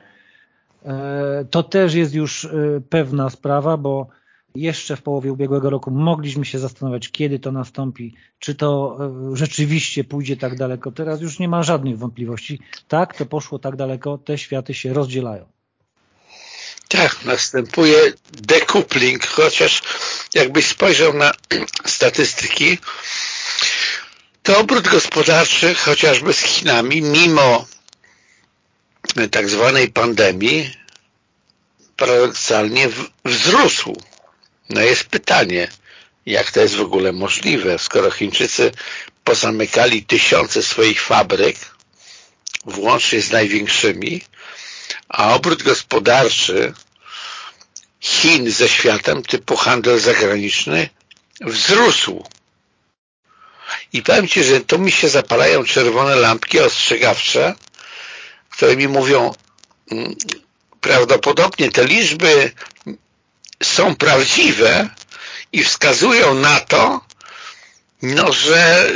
To też jest już pewna sprawa, bo jeszcze w połowie ubiegłego roku mogliśmy się zastanawiać, kiedy to nastąpi, czy to rzeczywiście pójdzie tak daleko. Teraz już nie ma żadnych wątpliwości. Tak, to poszło tak daleko, te światy się rozdzielają. Tak, następuje decoupling, chociaż jakbyś spojrzał na statystyki, to obrót gospodarczy chociażby z Chinami, mimo tak zwanej pandemii, paradoksalnie wzrósł. No jest pytanie, jak to jest w ogóle możliwe, skoro Chińczycy pozamykali tysiące swoich fabryk, włącznie z największymi, a obrót gospodarczy Chin ze światem typu handel zagraniczny wzrósł. I powiem Ci, że to mi się zapalają czerwone lampki ostrzegawcze, które mi mówią mm, prawdopodobnie te liczby są prawdziwe i wskazują na to, no, że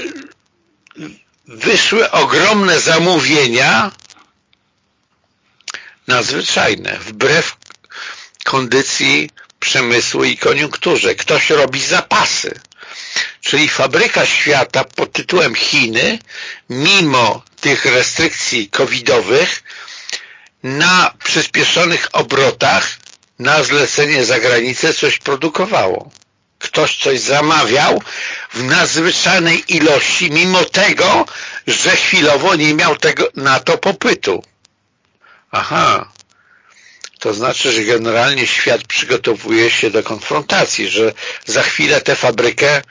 wyszły ogromne zamówienia nadzwyczajne, wbrew kondycji przemysłu i koniunkturze. Ktoś robi zapasy. Czyli fabryka świata pod tytułem Chiny, mimo tych restrykcji covidowych, na przyspieszonych obrotach, na zlecenie za granicę coś produkowało. Ktoś coś zamawiał w nadzwyczajnej ilości, mimo tego, że chwilowo nie miał tego, na to popytu. Aha, to znaczy, że generalnie świat przygotowuje się do konfrontacji, że za chwilę tę fabrykę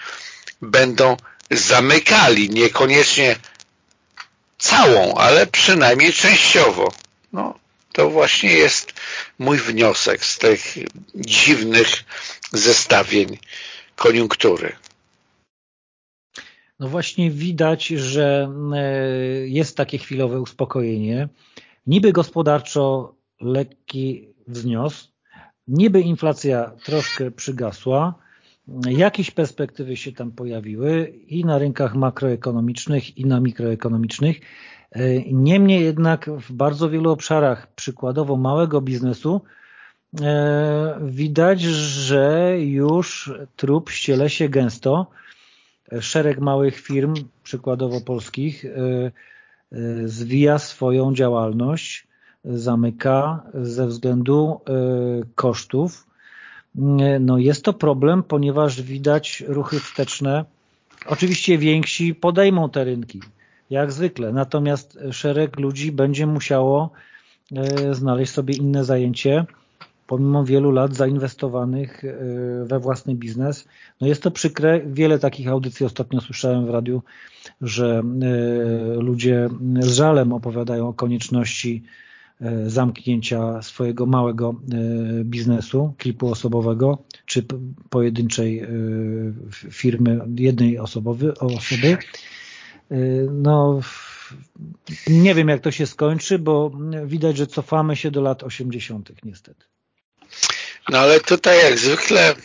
będą zamykali, niekoniecznie całą, ale przynajmniej częściowo. No, to właśnie jest mój wniosek z tych dziwnych zestawień koniunktury. No właśnie widać, że e, jest takie chwilowe uspokojenie. Niby gospodarczo lekki wznios. Niby inflacja troszkę przygasła, jakieś perspektywy się tam pojawiły i na rynkach makroekonomicznych i na mikroekonomicznych. Niemniej jednak w bardzo wielu obszarach, przykładowo małego biznesu, e, widać, że już trup ściele się gęsto. Szereg małych firm, przykładowo polskich, e, e, zwija swoją działalność zamyka ze względu e, kosztów. No jest to problem, ponieważ widać ruchy wsteczne. Oczywiście więksi podejmą te rynki, jak zwykle. Natomiast szereg ludzi będzie musiało e, znaleźć sobie inne zajęcie, pomimo wielu lat zainwestowanych e, we własny biznes. No jest to przykre. Wiele takich audycji ostatnio słyszałem w radiu, że ludzie z żalem opowiadają o konieczności E, zamknięcia swojego małego e, biznesu kilkuosobowego czy pojedynczej e, firmy jednej osobowy, osoby. No, nie wiem jak to się skończy, bo widać, że cofamy się do lat 80. niestety. No ale tutaj jak zwykle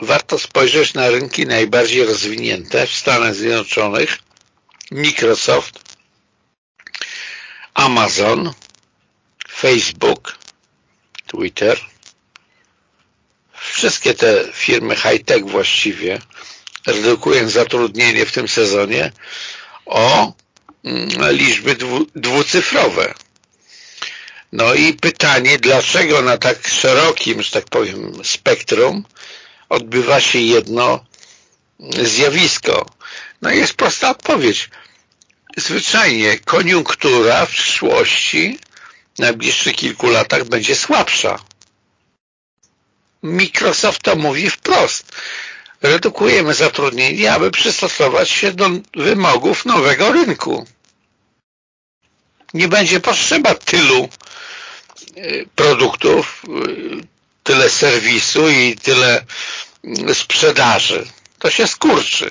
warto spojrzeć na rynki najbardziej rozwinięte w Stanach Zjednoczonych, Microsoft, Amazon, Facebook, Twitter, wszystkie te firmy high-tech właściwie redukują zatrudnienie w tym sezonie o mm, liczby dwu, dwucyfrowe. No i pytanie, dlaczego na tak szerokim, że tak powiem, spektrum odbywa się jedno zjawisko. No i jest prosta odpowiedź. Zwyczajnie koniunktura w przyszłości w najbliższych kilku latach będzie słabsza. Microsoft to mówi wprost. Redukujemy zatrudnienie, aby przystosować się do wymogów nowego rynku. Nie będzie potrzeba tylu y, produktów, y, tyle serwisu i tyle y, sprzedaży. To się skurczy.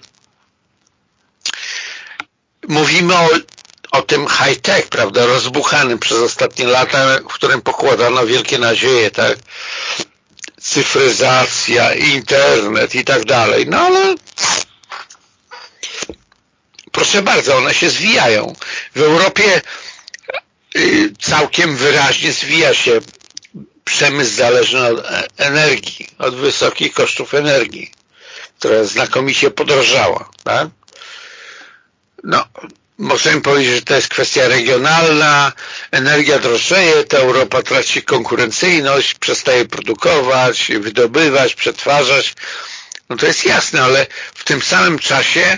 Mówimy o, o tym high-tech, prawda, rozbuchanym przez ostatnie lata, w którym pokładano wielkie nadzieje, tak? Cyfryzacja, internet i tak dalej. No ale proszę bardzo, one się zwijają. W Europie y, całkiem wyraźnie zwija się przemysł zależny od energii, od wysokich kosztów energii, która znakomicie podrożała. Tak? No, możemy powiedzieć, że to jest kwestia regionalna, energia drożeje, to Europa traci konkurencyjność, przestaje produkować, wydobywać, przetwarzać. No to jest jasne, ale w tym samym czasie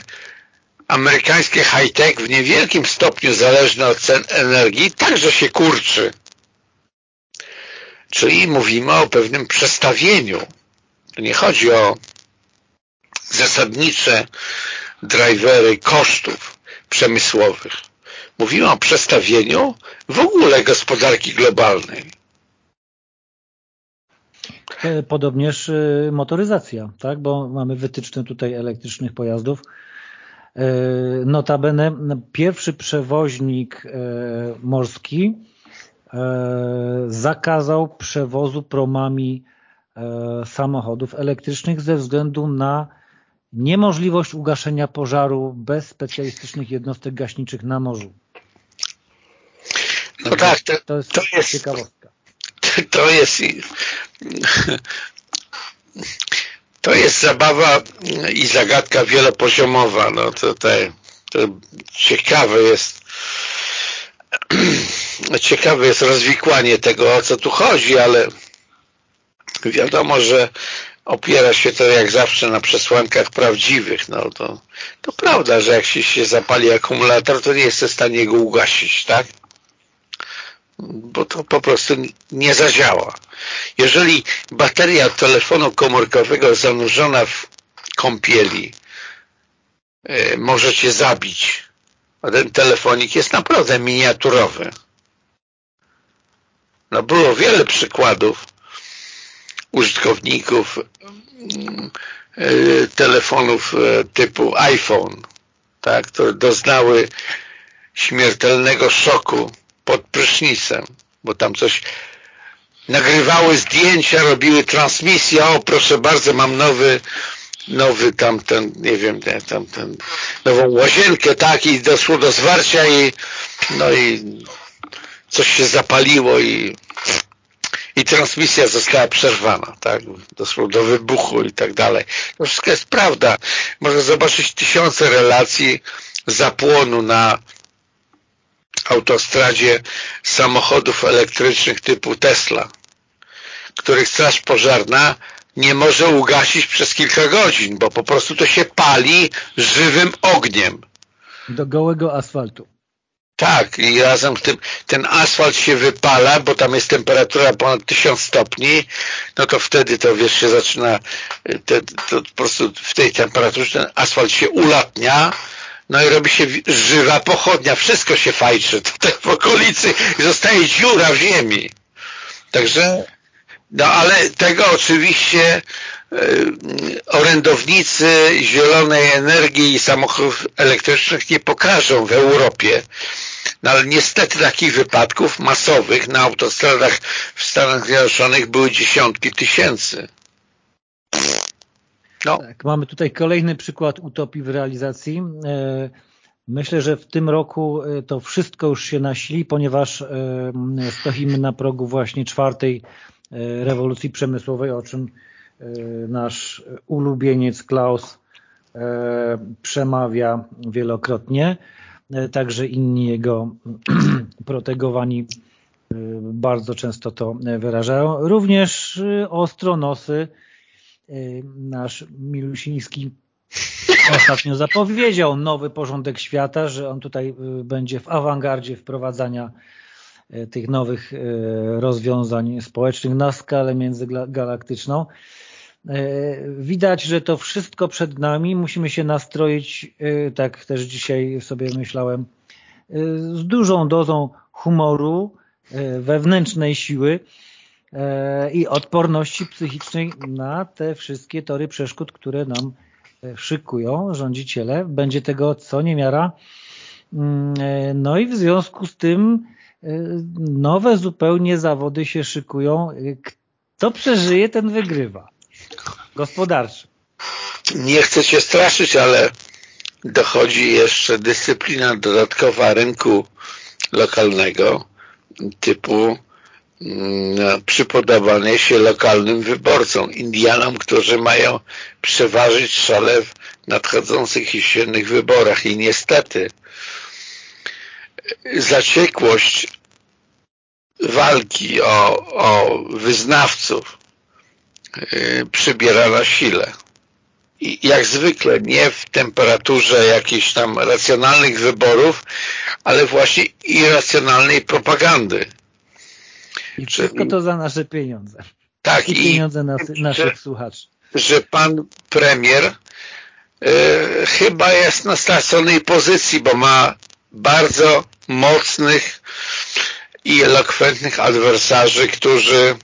amerykańskie high-tech w niewielkim stopniu zależne od cen energii także się kurczy. Czyli mówimy o pewnym przestawieniu. Nie chodzi o zasadnicze drivery kosztów przemysłowych. Mówimy o przestawieniu w ogóle gospodarki globalnej. E, podobnież e, motoryzacja, tak? bo mamy wytyczne tutaj elektrycznych pojazdów. E, notabene pierwszy przewoźnik morski zakazał przewozu promami samochodów elektrycznych ze względu na niemożliwość ugaszenia pożaru bez specjalistycznych jednostek gaśniczych na morzu. No tak, to, to, jest, to jest ciekawostka. To jest to jest zabawa i zagadka wielopoziomowa. No to, te, to ciekawe jest ciekawe jest rozwikłanie tego, o co tu chodzi, ale wiadomo, że opiera się to jak zawsze na przesłankach prawdziwych. No to, to prawda, że jak się, się zapali akumulator, to nie jest w stanie go ugasić, tak? Bo to po prostu nie zadziała. Jeżeli bateria telefonu komórkowego zanurzona w kąpieli yy, może cię zabić, a ten telefonik jest naprawdę miniaturowy. No było wiele przykładów użytkowników mm, e, telefonów e, typu iPhone, tak, które doznały śmiertelnego szoku pod prysznicem, bo tam coś nagrywały zdjęcia, robiły transmisję, o proszę bardzo, mam nowy nowy tamten, nie wiem, tamten, nową łazienkę, tak, i doszło do zwarcia i no i coś się zapaliło i i transmisja została przerwana, tak? Doszło do wybuchu i tak dalej. To wszystko jest prawda. Można zobaczyć tysiące relacji zapłonu na autostradzie samochodów elektrycznych typu Tesla, których straż pożarna nie może ugasić przez kilka godzin, bo po prostu to się pali żywym ogniem. Do gołego asfaltu. Tak, i razem z tym ten asfalt się wypala, bo tam jest temperatura ponad 1000 stopni, no to wtedy to wiesz, się zaczyna, te, to po prostu w tej temperaturze ten asfalt się ulatnia, no i robi się żywa pochodnia, wszystko się fajczy tutaj w okolicy i zostaje dziura w ziemi. Także, no ale tego oczywiście orędownicy zielonej energii i samochodów elektrycznych nie pokażą w Europie. No ale niestety takich wypadków masowych na autostradach w Stanach Zjednoczonych były dziesiątki tysięcy. No. Tak, mamy tutaj kolejny przykład utopii w realizacji. E, myślę, że w tym roku e, to wszystko już się nasili, ponieważ e, stoimy na progu właśnie czwartej rewolucji przemysłowej, o czym nasz ulubieniec Klaus przemawia wielokrotnie. Także inni jego protegowani bardzo często to wyrażają. Również ostronosy nasz Milusiński ostatnio zapowiedział nowy porządek świata, że on tutaj będzie w awangardzie wprowadzania tych nowych rozwiązań społecznych na skalę międzygalaktyczną. Widać, że to wszystko przed nami. Musimy się nastroić, tak też dzisiaj sobie myślałem, z dużą dozą humoru, wewnętrznej siły i odporności psychicznej na te wszystkie tory przeszkód, które nam szykują rządziciele. Będzie tego co niemiara. Mm, e, no i w związku z tym e, nowe zupełnie zawody się szykują. Kto przeżyje, ten wygrywa. Gospodarczy. Nie chcę cię straszyć, ale dochodzi jeszcze dyscyplina dodatkowa rynku lokalnego typu Mm, przypodawanie się lokalnym wyborcom, Indianom, którzy mają przeważyć szale w nadchodzących jesiennych wyborach i niestety zaciekłość walki o, o wyznawców przybiera na sile. I jak zwykle nie w temperaturze jakichś tam racjonalnych wyborów, ale właśnie irracjonalnej propagandy i wszystko to za nasze pieniądze. Tak. I pieniądze nas, naszych że, słuchaczy. Że pan premier y, chyba jest na straconej pozycji, bo ma bardzo mocnych i elokwentnych adwersarzy, którzy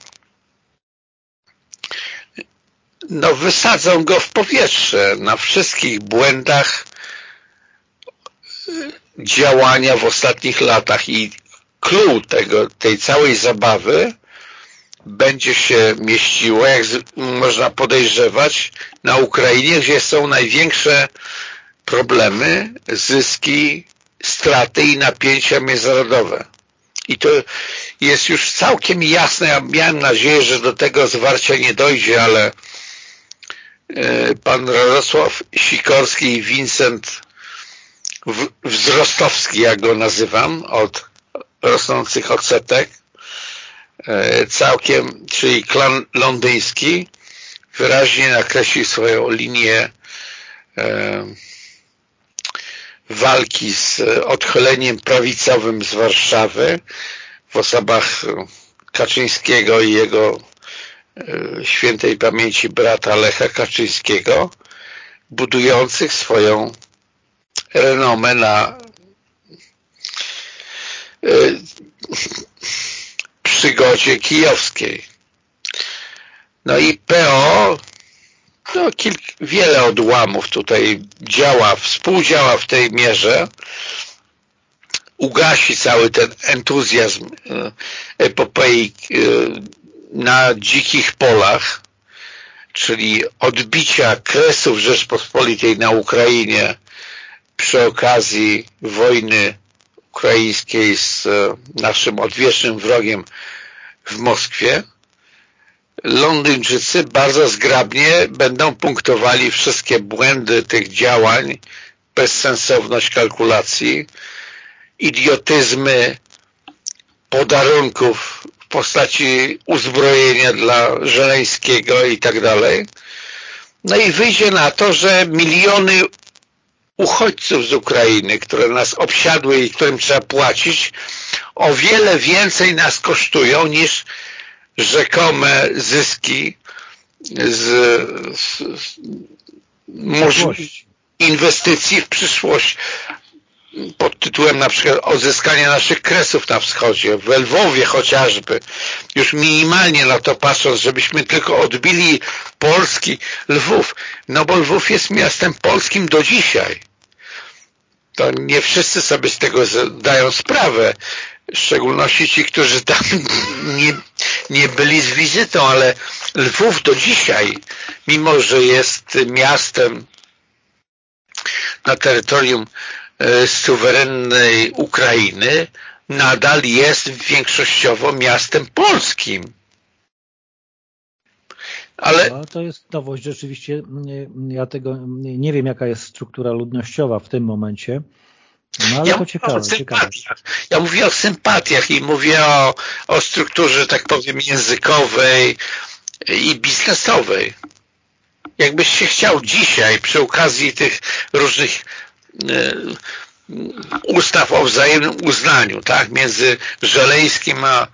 no, wysadzą go w powietrze na wszystkich błędach y, działania w ostatnich latach i clue tego, tej całej zabawy będzie się mieściło, jak można podejrzewać, na Ukrainie, gdzie są największe problemy, zyski, straty i napięcia międzynarodowe. I to jest już całkiem jasne. Ja miałem nadzieję, że do tego zwarcia nie dojdzie, ale pan Radosław Sikorski i Vincent Wzrostowski, jak go nazywam, od rosnących odsetek. E, całkiem, czyli klan londyński wyraźnie nakreślił swoją linię e, walki z odchyleniem prawicowym z Warszawy w osobach Kaczyńskiego i jego e, świętej pamięci brata Lecha Kaczyńskiego budujących swoją renomę na Y, przygodzie kijowskiej. No i PO no, kilk, wiele odłamów tutaj działa, współdziała w tej mierze, ugasi cały ten entuzjazm y, epopei na dzikich polach, czyli odbicia kresów Rzeczpospolitej na Ukrainie przy okazji wojny ukraińskiej z e, naszym odwiecznym wrogiem w Moskwie, Londyńczycy bardzo zgrabnie będą punktowali wszystkie błędy tych działań, bezsensowność kalkulacji, idiotyzmy podarunków postaci uzbrojenia dla Żeleńskiego i tak dalej. No i wyjdzie na to, że miliony uchodźców z Ukrainy, które nas obsiadły i którym trzeba płacić, o wiele więcej nas kosztują niż rzekome zyski z, z, z inwestycji w przyszłość pod tytułem na przykład odzyskania naszych kresów na wschodzie, w Lwowie chociażby, już minimalnie na to patrząc, żebyśmy tylko odbili Polski, Lwów, no bo Lwów jest miastem polskim do dzisiaj. To nie wszyscy sobie z tego zdają sprawę, w szczególności ci, którzy tam nie, nie byli z wizytą, ale Lwów do dzisiaj, mimo że jest miastem na terytorium suwerennej Ukrainy nadal jest większościowo miastem polskim. Ale... No, to jest nowość rzeczywiście. Ja tego nie wiem, jaka jest struktura ludnościowa w tym momencie. No ale ja to ciekawe, o ciekawe. Ja mówię o sympatiach i mówię o, o strukturze, tak powiem, językowej i biznesowej. jakbyś się chciał dzisiaj przy okazji tych różnych e, ustaw o wzajemnym uznaniu tak, między Żeleńskim a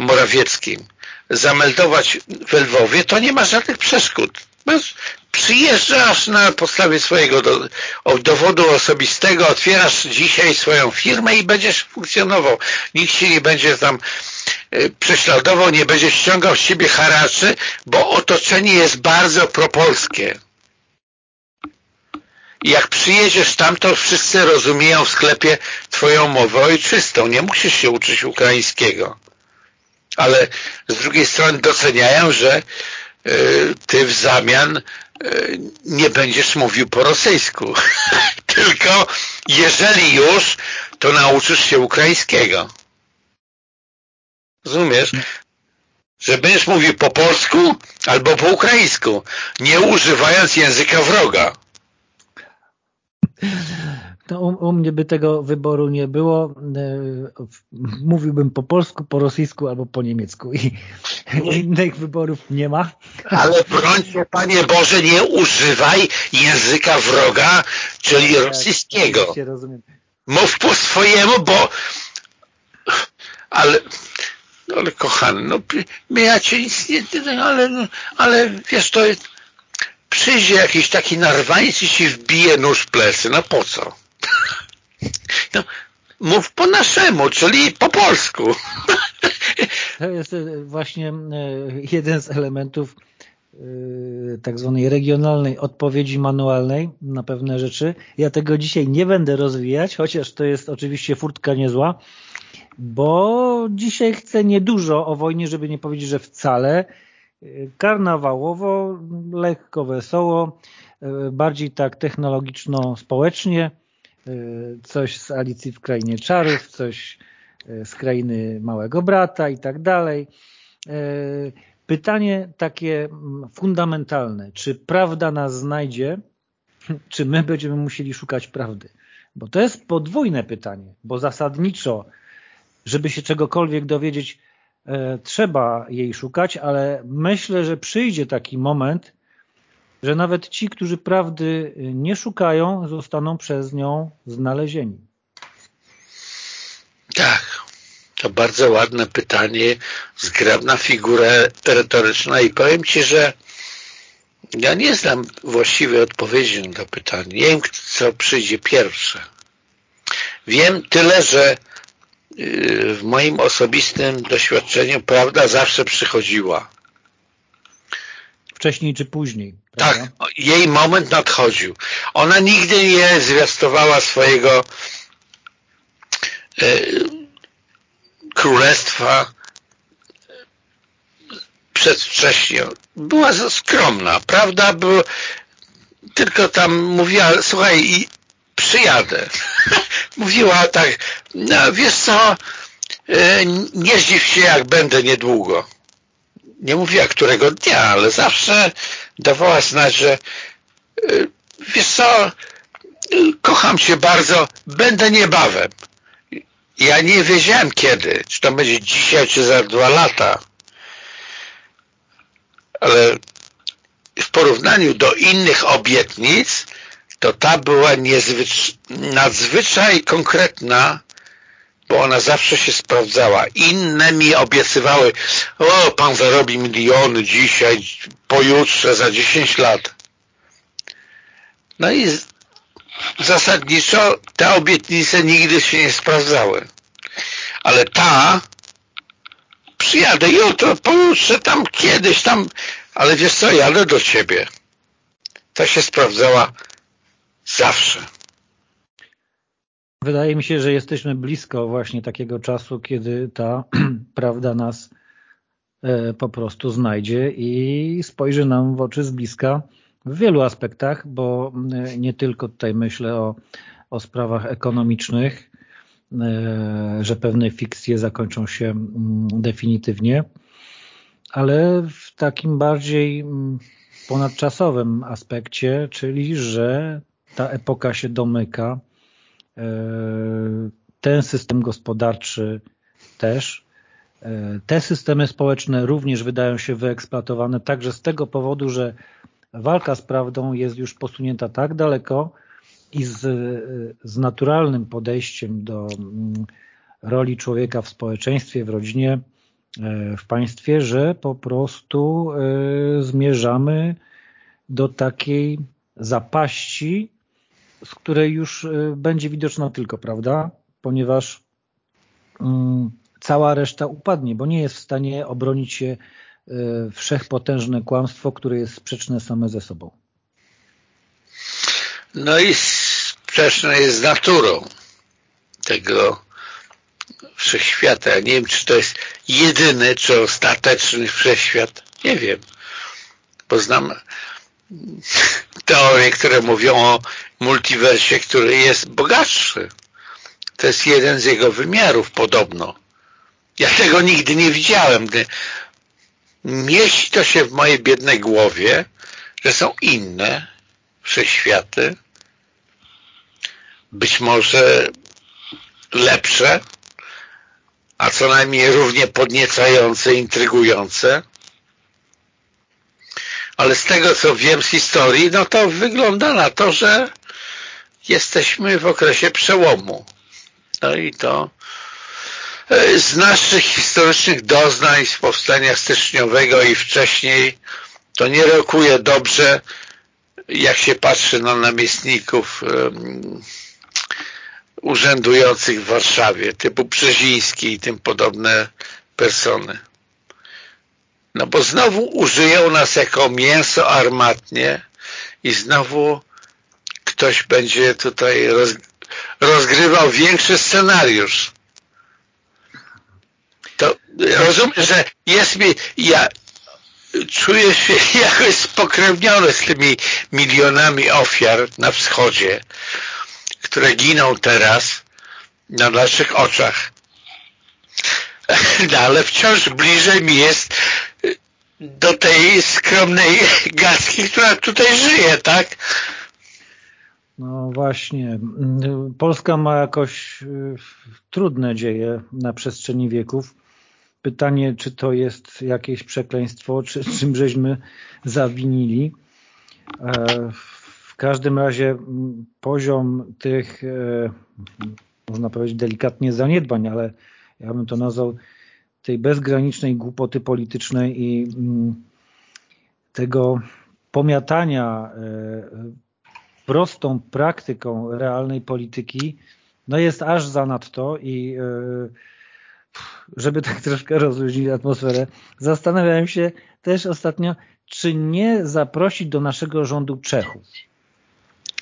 Morawieckim zameldować w Lwowie, to nie ma żadnych przeszkód. Przyjeżdżasz na podstawie swojego do, dowodu osobistego, otwierasz dzisiaj swoją firmę i będziesz funkcjonował. Nikt się nie będzie tam e, prześladował, nie będzie ściągał z siebie haraczy, bo otoczenie jest bardzo propolskie. I jak przyjedziesz tam, to wszyscy rozumieją w sklepie twoją mowę ojczystą. Nie musisz się uczyć ukraińskiego. Ale z drugiej strony doceniają, że y, ty w zamian y, nie będziesz mówił po rosyjsku. Tylko jeżeli już, to nauczysz się ukraińskiego. Rozumiesz? Że będziesz mówił po polsku albo po ukraińsku, nie używając języka wroga. No, u, u, mnie by tego wyboru nie było. E, mówiłbym po polsku, po rosyjsku albo po niemiecku i innych wyborów nie ma. Ale brońcie, Panie Boże, nie używaj języka wroga, czyli tak, rosyjskiego. Rozumiem. Mów po swojemu, bo ale no, ale kochany, no ja cię nic nie, ale, ale wiesz, to przyjdzie jakiś taki narwańc i ci wbije nóż w plecy, no po co? No, mów po naszemu, czyli po polsku. To jest e, właśnie e, jeden z elementów e, tak zwanej regionalnej odpowiedzi manualnej na pewne rzeczy. Ja tego dzisiaj nie będę rozwijać, chociaż to jest oczywiście furtka niezła, bo dzisiaj chcę niedużo o wojnie, żeby nie powiedzieć, że wcale. Karnawałowo, lekko, wesoło, bardziej tak technologiczno-społecznie, Y, coś z Alicji w Krainie Czarów, coś y, z Krainy Małego Brata i tak dalej. Pytanie takie mm, fundamentalne. Czy prawda nas znajdzie, czy my będziemy musieli szukać prawdy? Bo to jest podwójne pytanie, bo zasadniczo, żeby się czegokolwiek dowiedzieć, trzeba jej szukać, ale myślę, że przyjdzie taki moment, że nawet ci, którzy prawdy nie szukają, zostaną przez nią znalezieni? Tak, to bardzo ładne pytanie, zgrabna figura retoryczna i powiem Ci, że ja nie znam właściwej odpowiedzi na to pytanie. Nie wiem, co przyjdzie pierwsze. Wiem tyle, że y, w moim osobistym doświadczeniu prawda zawsze przychodziła wcześniej czy później. Prawda? Tak, jej moment nadchodził. Ona nigdy nie zwiastowała swojego e, królestwa przedwcześnie. Była skromna, prawda? Było, tylko tam mówiła, słuchaj, przyjadę. Mówiła tak, no wiesz co, e, nie zdziw się, jak będę niedługo nie mówiła którego dnia, ale zawsze dawała znać, że y, wiesz co, kocham cię bardzo, będę niebawem. Ja nie wiedziałem kiedy, czy to będzie dzisiaj, czy za dwa lata. Ale w porównaniu do innych obietnic, to ta była nadzwyczaj konkretna bo ona zawsze się sprawdzała. Inne mi obiecywały, o, pan zarobi miliony dzisiaj, pojutrze, za 10 lat. No i zasadniczo te obietnice nigdy się nie sprawdzały. Ale ta, przyjadę jutro, pojutrze, tam kiedyś, tam, ale wiesz co, jadę do ciebie. Ta się sprawdzała zawsze. Wydaje mi się, że jesteśmy blisko właśnie takiego czasu, kiedy ta prawda nas e, po prostu znajdzie i spojrzy nam w oczy z bliska w wielu aspektach, bo e, nie tylko tutaj myślę o, o sprawach ekonomicznych, e, że pewne fikcje zakończą się definitywnie, ale w takim bardziej ponadczasowym aspekcie, czyli że ta epoka się domyka, E, ten system gospodarczy też. E, te systemy społeczne również wydają się wyeksploatowane także z tego powodu, że walka z prawdą jest już posunięta tak daleko i z, z naturalnym podejściem do mm, roli człowieka w społeczeństwie, w rodzinie, e, w państwie, że po prostu e, zmierzamy do takiej zapaści, z której już e, będzie widoczna tylko prawda, ponieważ mm, cała reszta upadnie, bo nie jest w stanie obronić się wszechpotężne kłamstwo, które jest sprzeczne same ze sobą. No i sprzeczne jest z naturą tego wszechświata. Nie wiem, czy to jest jedyny, czy ostateczny wszechświat. Nie wiem. Bo znam teorie, które mówią o multiversie, który jest bogatszy. To jest jeden z jego wymiarów podobno. Ja tego nigdy nie widziałem. Mieści to się w mojej biednej głowie, że są inne wszechświaty, być może lepsze, a co najmniej równie podniecające, intrygujące. Ale z tego, co wiem z historii, no to wygląda na to, że jesteśmy w okresie przełomu. No i to e, z naszych historycznych doznań z powstania styczniowego i wcześniej to nie rokuje dobrze, jak się patrzy na namiestników urzędujących w Warszawie, typu Brzeziński i tym podobne persony. No bo znowu użyją nas jako mięso armatnie i znowu ktoś będzie tutaj roz, rozgrywał większy scenariusz. To rozumiem, że jest mi, ja czuję się jakoś spokrewniony z tymi milionami ofiar na wschodzie, które giną teraz na naszych oczach. No, ale wciąż bliżej mi jest do tej skromnej gaski, która tutaj żyje, tak? No właśnie. Polska ma jakoś y, trudne dzieje na przestrzeni wieków. Pytanie, czy to jest jakieś przekleństwo, czy czym żeśmy zawinili. E, w każdym razie poziom tych, e, można powiedzieć delikatnie zaniedbań, ale ja bym to nazwał tej bezgranicznej głupoty politycznej i mm, tego pomiatania e, prostą praktyką realnej polityki, no jest aż zanadto i e, żeby tak troszkę rozluźnić atmosferę, zastanawiałem się też ostatnio, czy nie zaprosić do naszego rządu Czechów.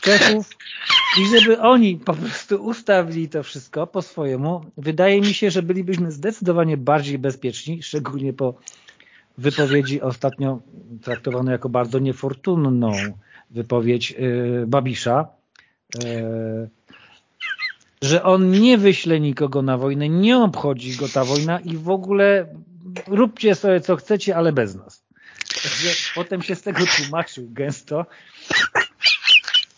Czechów i żeby oni po prostu ustawili to wszystko po swojemu. Wydaje mi się, że bylibyśmy zdecydowanie bardziej bezpieczni, szczególnie po wypowiedzi ostatnio traktowanej jako bardzo niefortunną wypowiedź yy, Babisza, yy, że on nie wyśle nikogo na wojnę, nie obchodzi go ta wojna i w ogóle róbcie sobie co chcecie, ale bez nas. Potem się z tego tłumaczył gęsto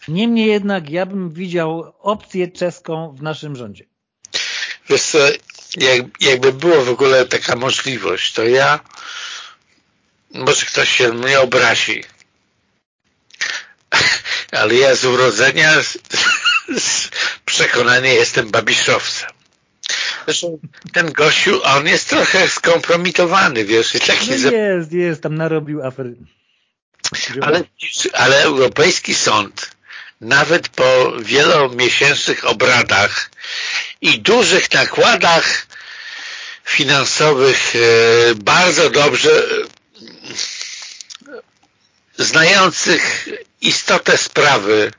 Niemniej jednak ja bym widział opcję czeską w naszym rządzie. Wiesz co, jak, jakby było w ogóle taka możliwość, to ja może ktoś się mnie obrazi ale ja z urodzenia z, z przekonania jestem babiszowcem. Zresztą ten gościu, on jest trochę skompromitowany, wiesz. Taki no jest, jest, tam narobił afer. Ale, ale Europejski Sąd nawet po wielomiesięcznych obradach i dużych nakładach finansowych e, bardzo dobrze e, znających istotę sprawy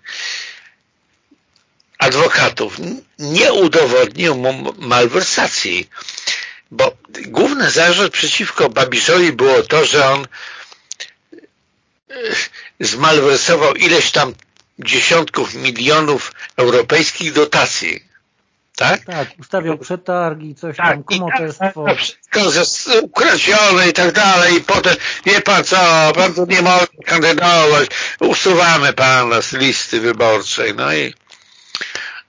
adwokatów. Nie udowodnił mu malwersacji, bo główny zarzut przeciwko Babiszowi było to, że on e, zmalwersował ileś tam dziesiątków milionów europejskich dotacji. Tak? Tak, ustawiał przetargi, coś tak, tam, kumotestwo. Tak, wszystko jest ukradzione i tak dalej i potem, wie pan co, pan tu nie może kandydować, usuwamy pana z listy wyborczej. No i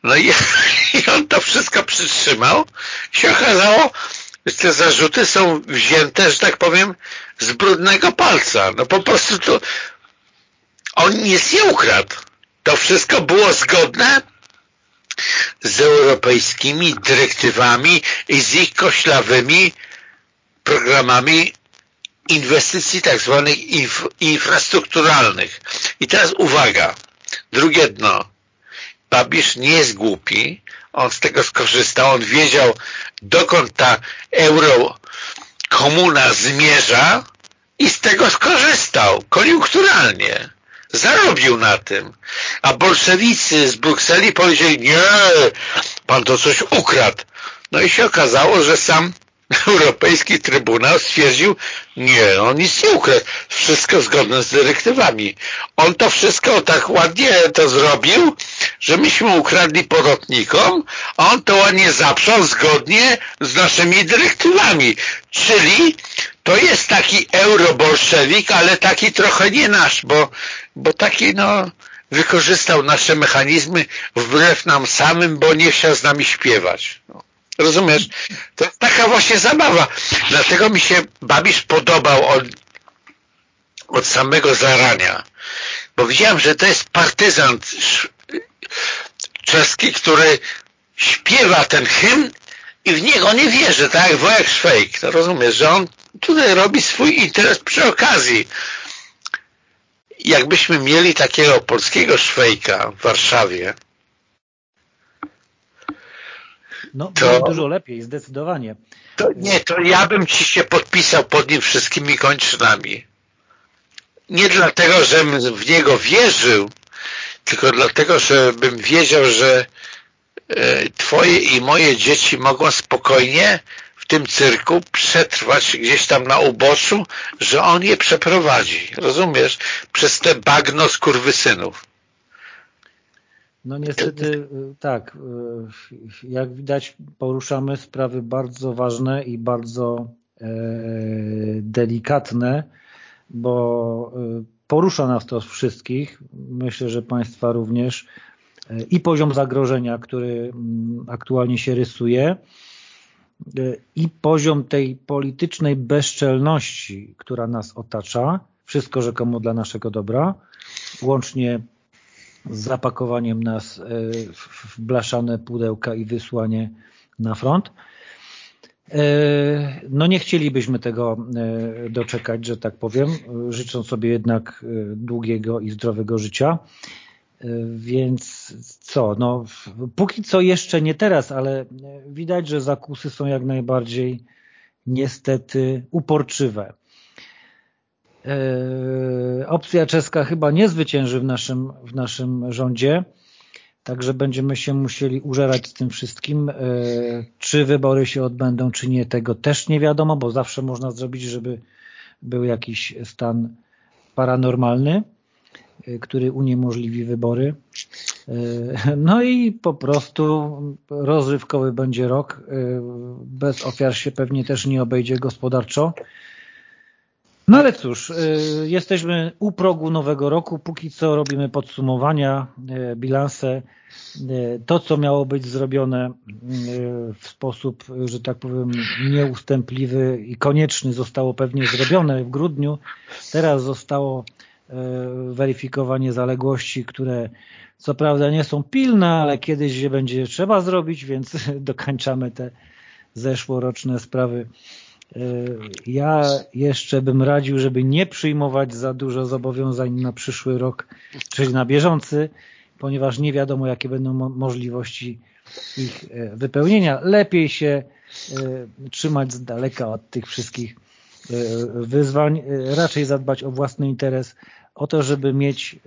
no i, i on to wszystko przytrzymał się okazało, że te zarzuty są wzięte, że tak powiem, z brudnego palca. No po prostu to On nic nie ukradł. To wszystko było zgodne z europejskimi dyrektywami i z ich koślawymi programami inwestycji tak zwanych inf infrastrukturalnych. I teraz uwaga, drugie dno. Babisz nie jest głupi, on z tego skorzystał, on wiedział dokąd ta euro komuna zmierza i z tego skorzystał koniunkturalnie. Zarobił na tym. A bolszewicy z Brukseli powiedzieli, nie, pan to coś ukradł. No i się okazało, że sam Europejski Trybunał stwierdził, nie, on nic nie ukradł, wszystko zgodne z dyrektywami. On to wszystko tak ładnie to zrobił, że myśmy ukradli porotnikom, a on to ładnie zaprzął zgodnie z naszymi dyrektywami. Czyli to jest taki eurobolszewik, ale taki trochę nie nasz, bo, bo taki no wykorzystał nasze mechanizmy wbrew nam samym, bo nie chciał z nami śpiewać. No. Rozumiesz? To taka właśnie zabawa. Dlatego mi się Babisz podobał od, od samego zarania. Bo widziałem, że to jest partyzant czeski, który śpiewa ten hymn i w niego nie wierzy, tak jak Szwejk. To rozumiesz, że on tutaj robi swój interes przy okazji. Jakbyśmy mieli takiego polskiego Szwejka w Warszawie, no, to dużo lepiej, zdecydowanie. To, nie, to ja bym ci się podpisał pod nim wszystkimi kończynami. Nie dlatego, żebym w niego wierzył, tylko dlatego, żebym wiedział, że e, twoje i moje dzieci mogą spokojnie w tym cyrku przetrwać gdzieś tam na uboczu, że on je przeprowadzi. Rozumiesz? Przez te bagno skurwysynów. No niestety y, tak, y, jak widać poruszamy sprawy bardzo ważne i bardzo e, delikatne, bo y, porusza nas to wszystkich, myślę, że Państwa również i poziom zagrożenia, który mm, aktualnie się rysuje i poziom tej politycznej bezczelności, która nas otacza, wszystko rzekomo dla naszego dobra, łącznie z zapakowaniem nas e, w blaszane pudełka i wysłanie na front. E, no nie chcielibyśmy tego doczekać, że tak powiem, życząc sobie jednak długiego i zdrowego życia. Więc co, no póki co jeszcze nie teraz, ale widać, że zakusy są jak najbardziej niestety uporczywe. E, opcja czeska chyba nie zwycięży w naszym, w naszym rządzie, także będziemy się musieli użerać z tym wszystkim. E, czy wybory się odbędą, czy nie, tego też nie wiadomo, bo zawsze można zrobić, żeby był jakiś stan paranormalny, który uniemożliwi wybory. No i po prostu rozrywkowy będzie rok. Bez ofiar się pewnie też nie obejdzie gospodarczo. No ale cóż, y, jesteśmy u progu nowego roku, póki co robimy podsumowania, bilanse. To, co miało być zrobione w sposób, że tak powiem, nieustępliwy i konieczny zostało pewnie zrobione w grudniu. Teraz zostało weryfikowanie zaległości, które co prawda nie są pilne, ale kiedyś będzie trzeba zrobić, więc dokańczamy te zeszłoroczne sprawy E, ja jeszcze bym radził, żeby nie przyjmować za dużo zobowiązań na przyszły rok, czyli na bieżący, ponieważ nie wiadomo, jakie będą możliwości ich e, wypełnienia. Lepiej się e, trzymać z daleka od tych wszystkich wyzwań, raczej zadbać o własny interes, o to, żeby mieć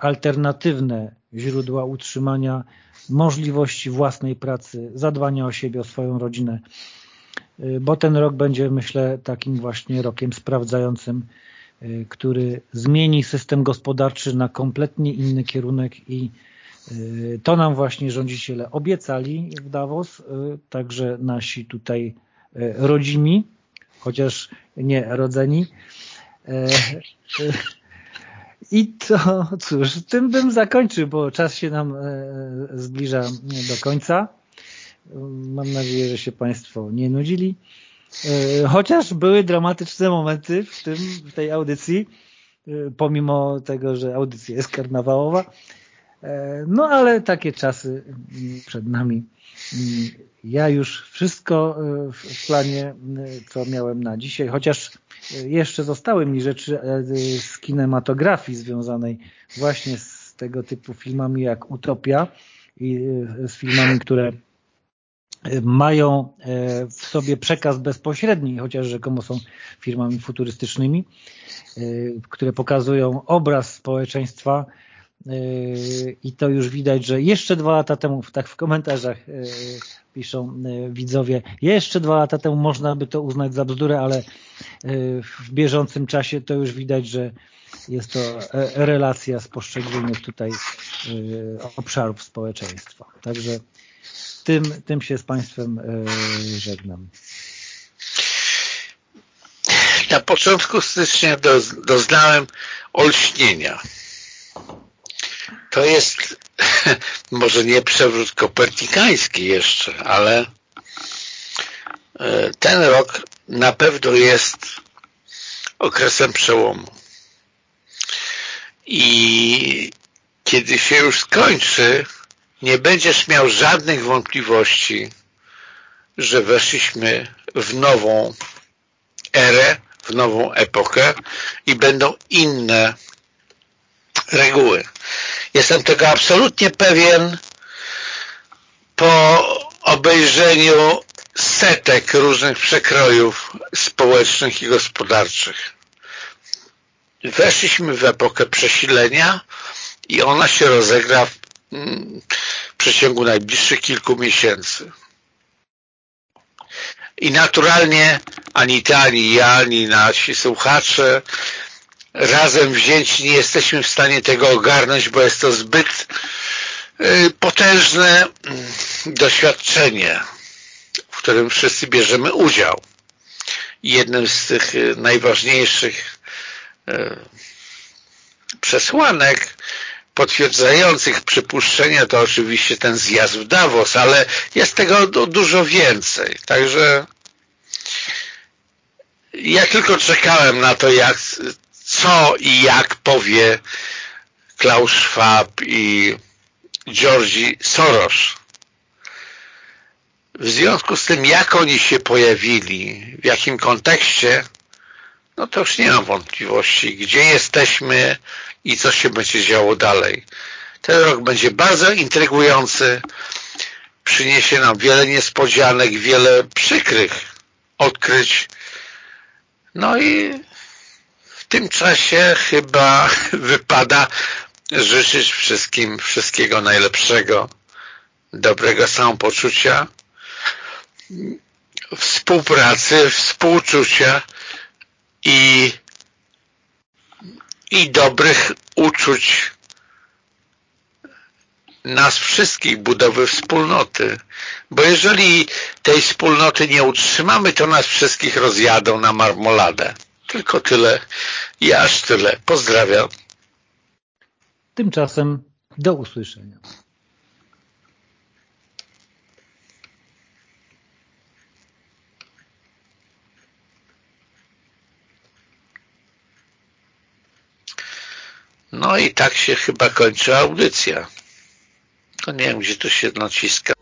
alternatywne źródła utrzymania, możliwości własnej pracy, zadbania o siebie, o swoją rodzinę, bo ten rok będzie, myślę, takim właśnie rokiem sprawdzającym, który zmieni system gospodarczy na kompletnie inny kierunek i to nam właśnie rządziciele obiecali w Davos, także nasi tutaj rodzimi, chociaż nie rodzeni. I to cóż, tym bym zakończył, bo czas się nam zbliża do końca. Mam nadzieję, że się Państwo nie nudzili. E, chociaż były dramatyczne momenty w, tym, w tej audycji. pomimo tego, że audycja jest karnawałowa. No ale takie czasy przed nami. Ja już wszystko w planie, co miałem na dzisiaj, chociaż jeszcze zostały mi rzeczy z kinematografii związanej właśnie z tego typu filmami jak Utopia i z filmami, które mają e, w sobie przekaz bezpośredni, chociaż rzekomo są firmami futurystycznymi, e, które pokazują obraz społeczeństwa e, i to już widać, że jeszcze dwa lata temu, tak w komentarzach piszą widzowie, jeszcze dwa lata temu można by to uznać za bzdurę, ale w bieżącym czasie to już widać, że jest to relacja z poszczególnych tutaj obszarów społeczeństwa. Także tym, tym się z Państwem e, żegnam. Na początku stycznia doznałem olśnienia. To jest może nie przewrót kopernikański jeszcze, ale e, ten rok na pewno jest okresem przełomu. I kiedy się już skończy, nie będziesz miał żadnych wątpliwości, że weszliśmy w nową erę, w nową epokę i będą inne reguły. Jestem tego absolutnie pewien po obejrzeniu setek różnych przekrojów społecznych i gospodarczych. Weszliśmy w epokę przesilenia i ona się rozegra w w przeciągu najbliższych kilku miesięcy. I naturalnie ani ty, ani ja, ani nasi słuchacze razem wzięci nie jesteśmy w stanie tego ogarnąć, bo jest to zbyt y, potężne mm, doświadczenie, w którym wszyscy bierzemy udział. Jednym z tych y, najważniejszych y, przesłanek potwierdzających przypuszczenia to oczywiście ten zjazd w Davos, ale jest tego dużo więcej. Także ja tylko czekałem na to, jak, co i jak powie Klaus Schwab i Georgi Soros. W związku z tym, jak oni się pojawili, w jakim kontekście, no to już nie mam wątpliwości, gdzie jesteśmy i co się będzie działo dalej. Ten rok będzie bardzo intrygujący, przyniesie nam wiele niespodzianek, wiele przykrych odkryć. No i tym czasie chyba wypada życzyć wszystkim wszystkiego najlepszego, dobrego samopoczucia, współpracy, współczucia i, i dobrych uczuć nas wszystkich, budowy wspólnoty. Bo jeżeli tej wspólnoty nie utrzymamy, to nas wszystkich rozjadą na marmoladę. Tylko tyle i aż tyle. Pozdrawiam. Tymczasem do usłyszenia. No i tak się chyba kończy audycja. To nie wiem, gdzie to się naciska.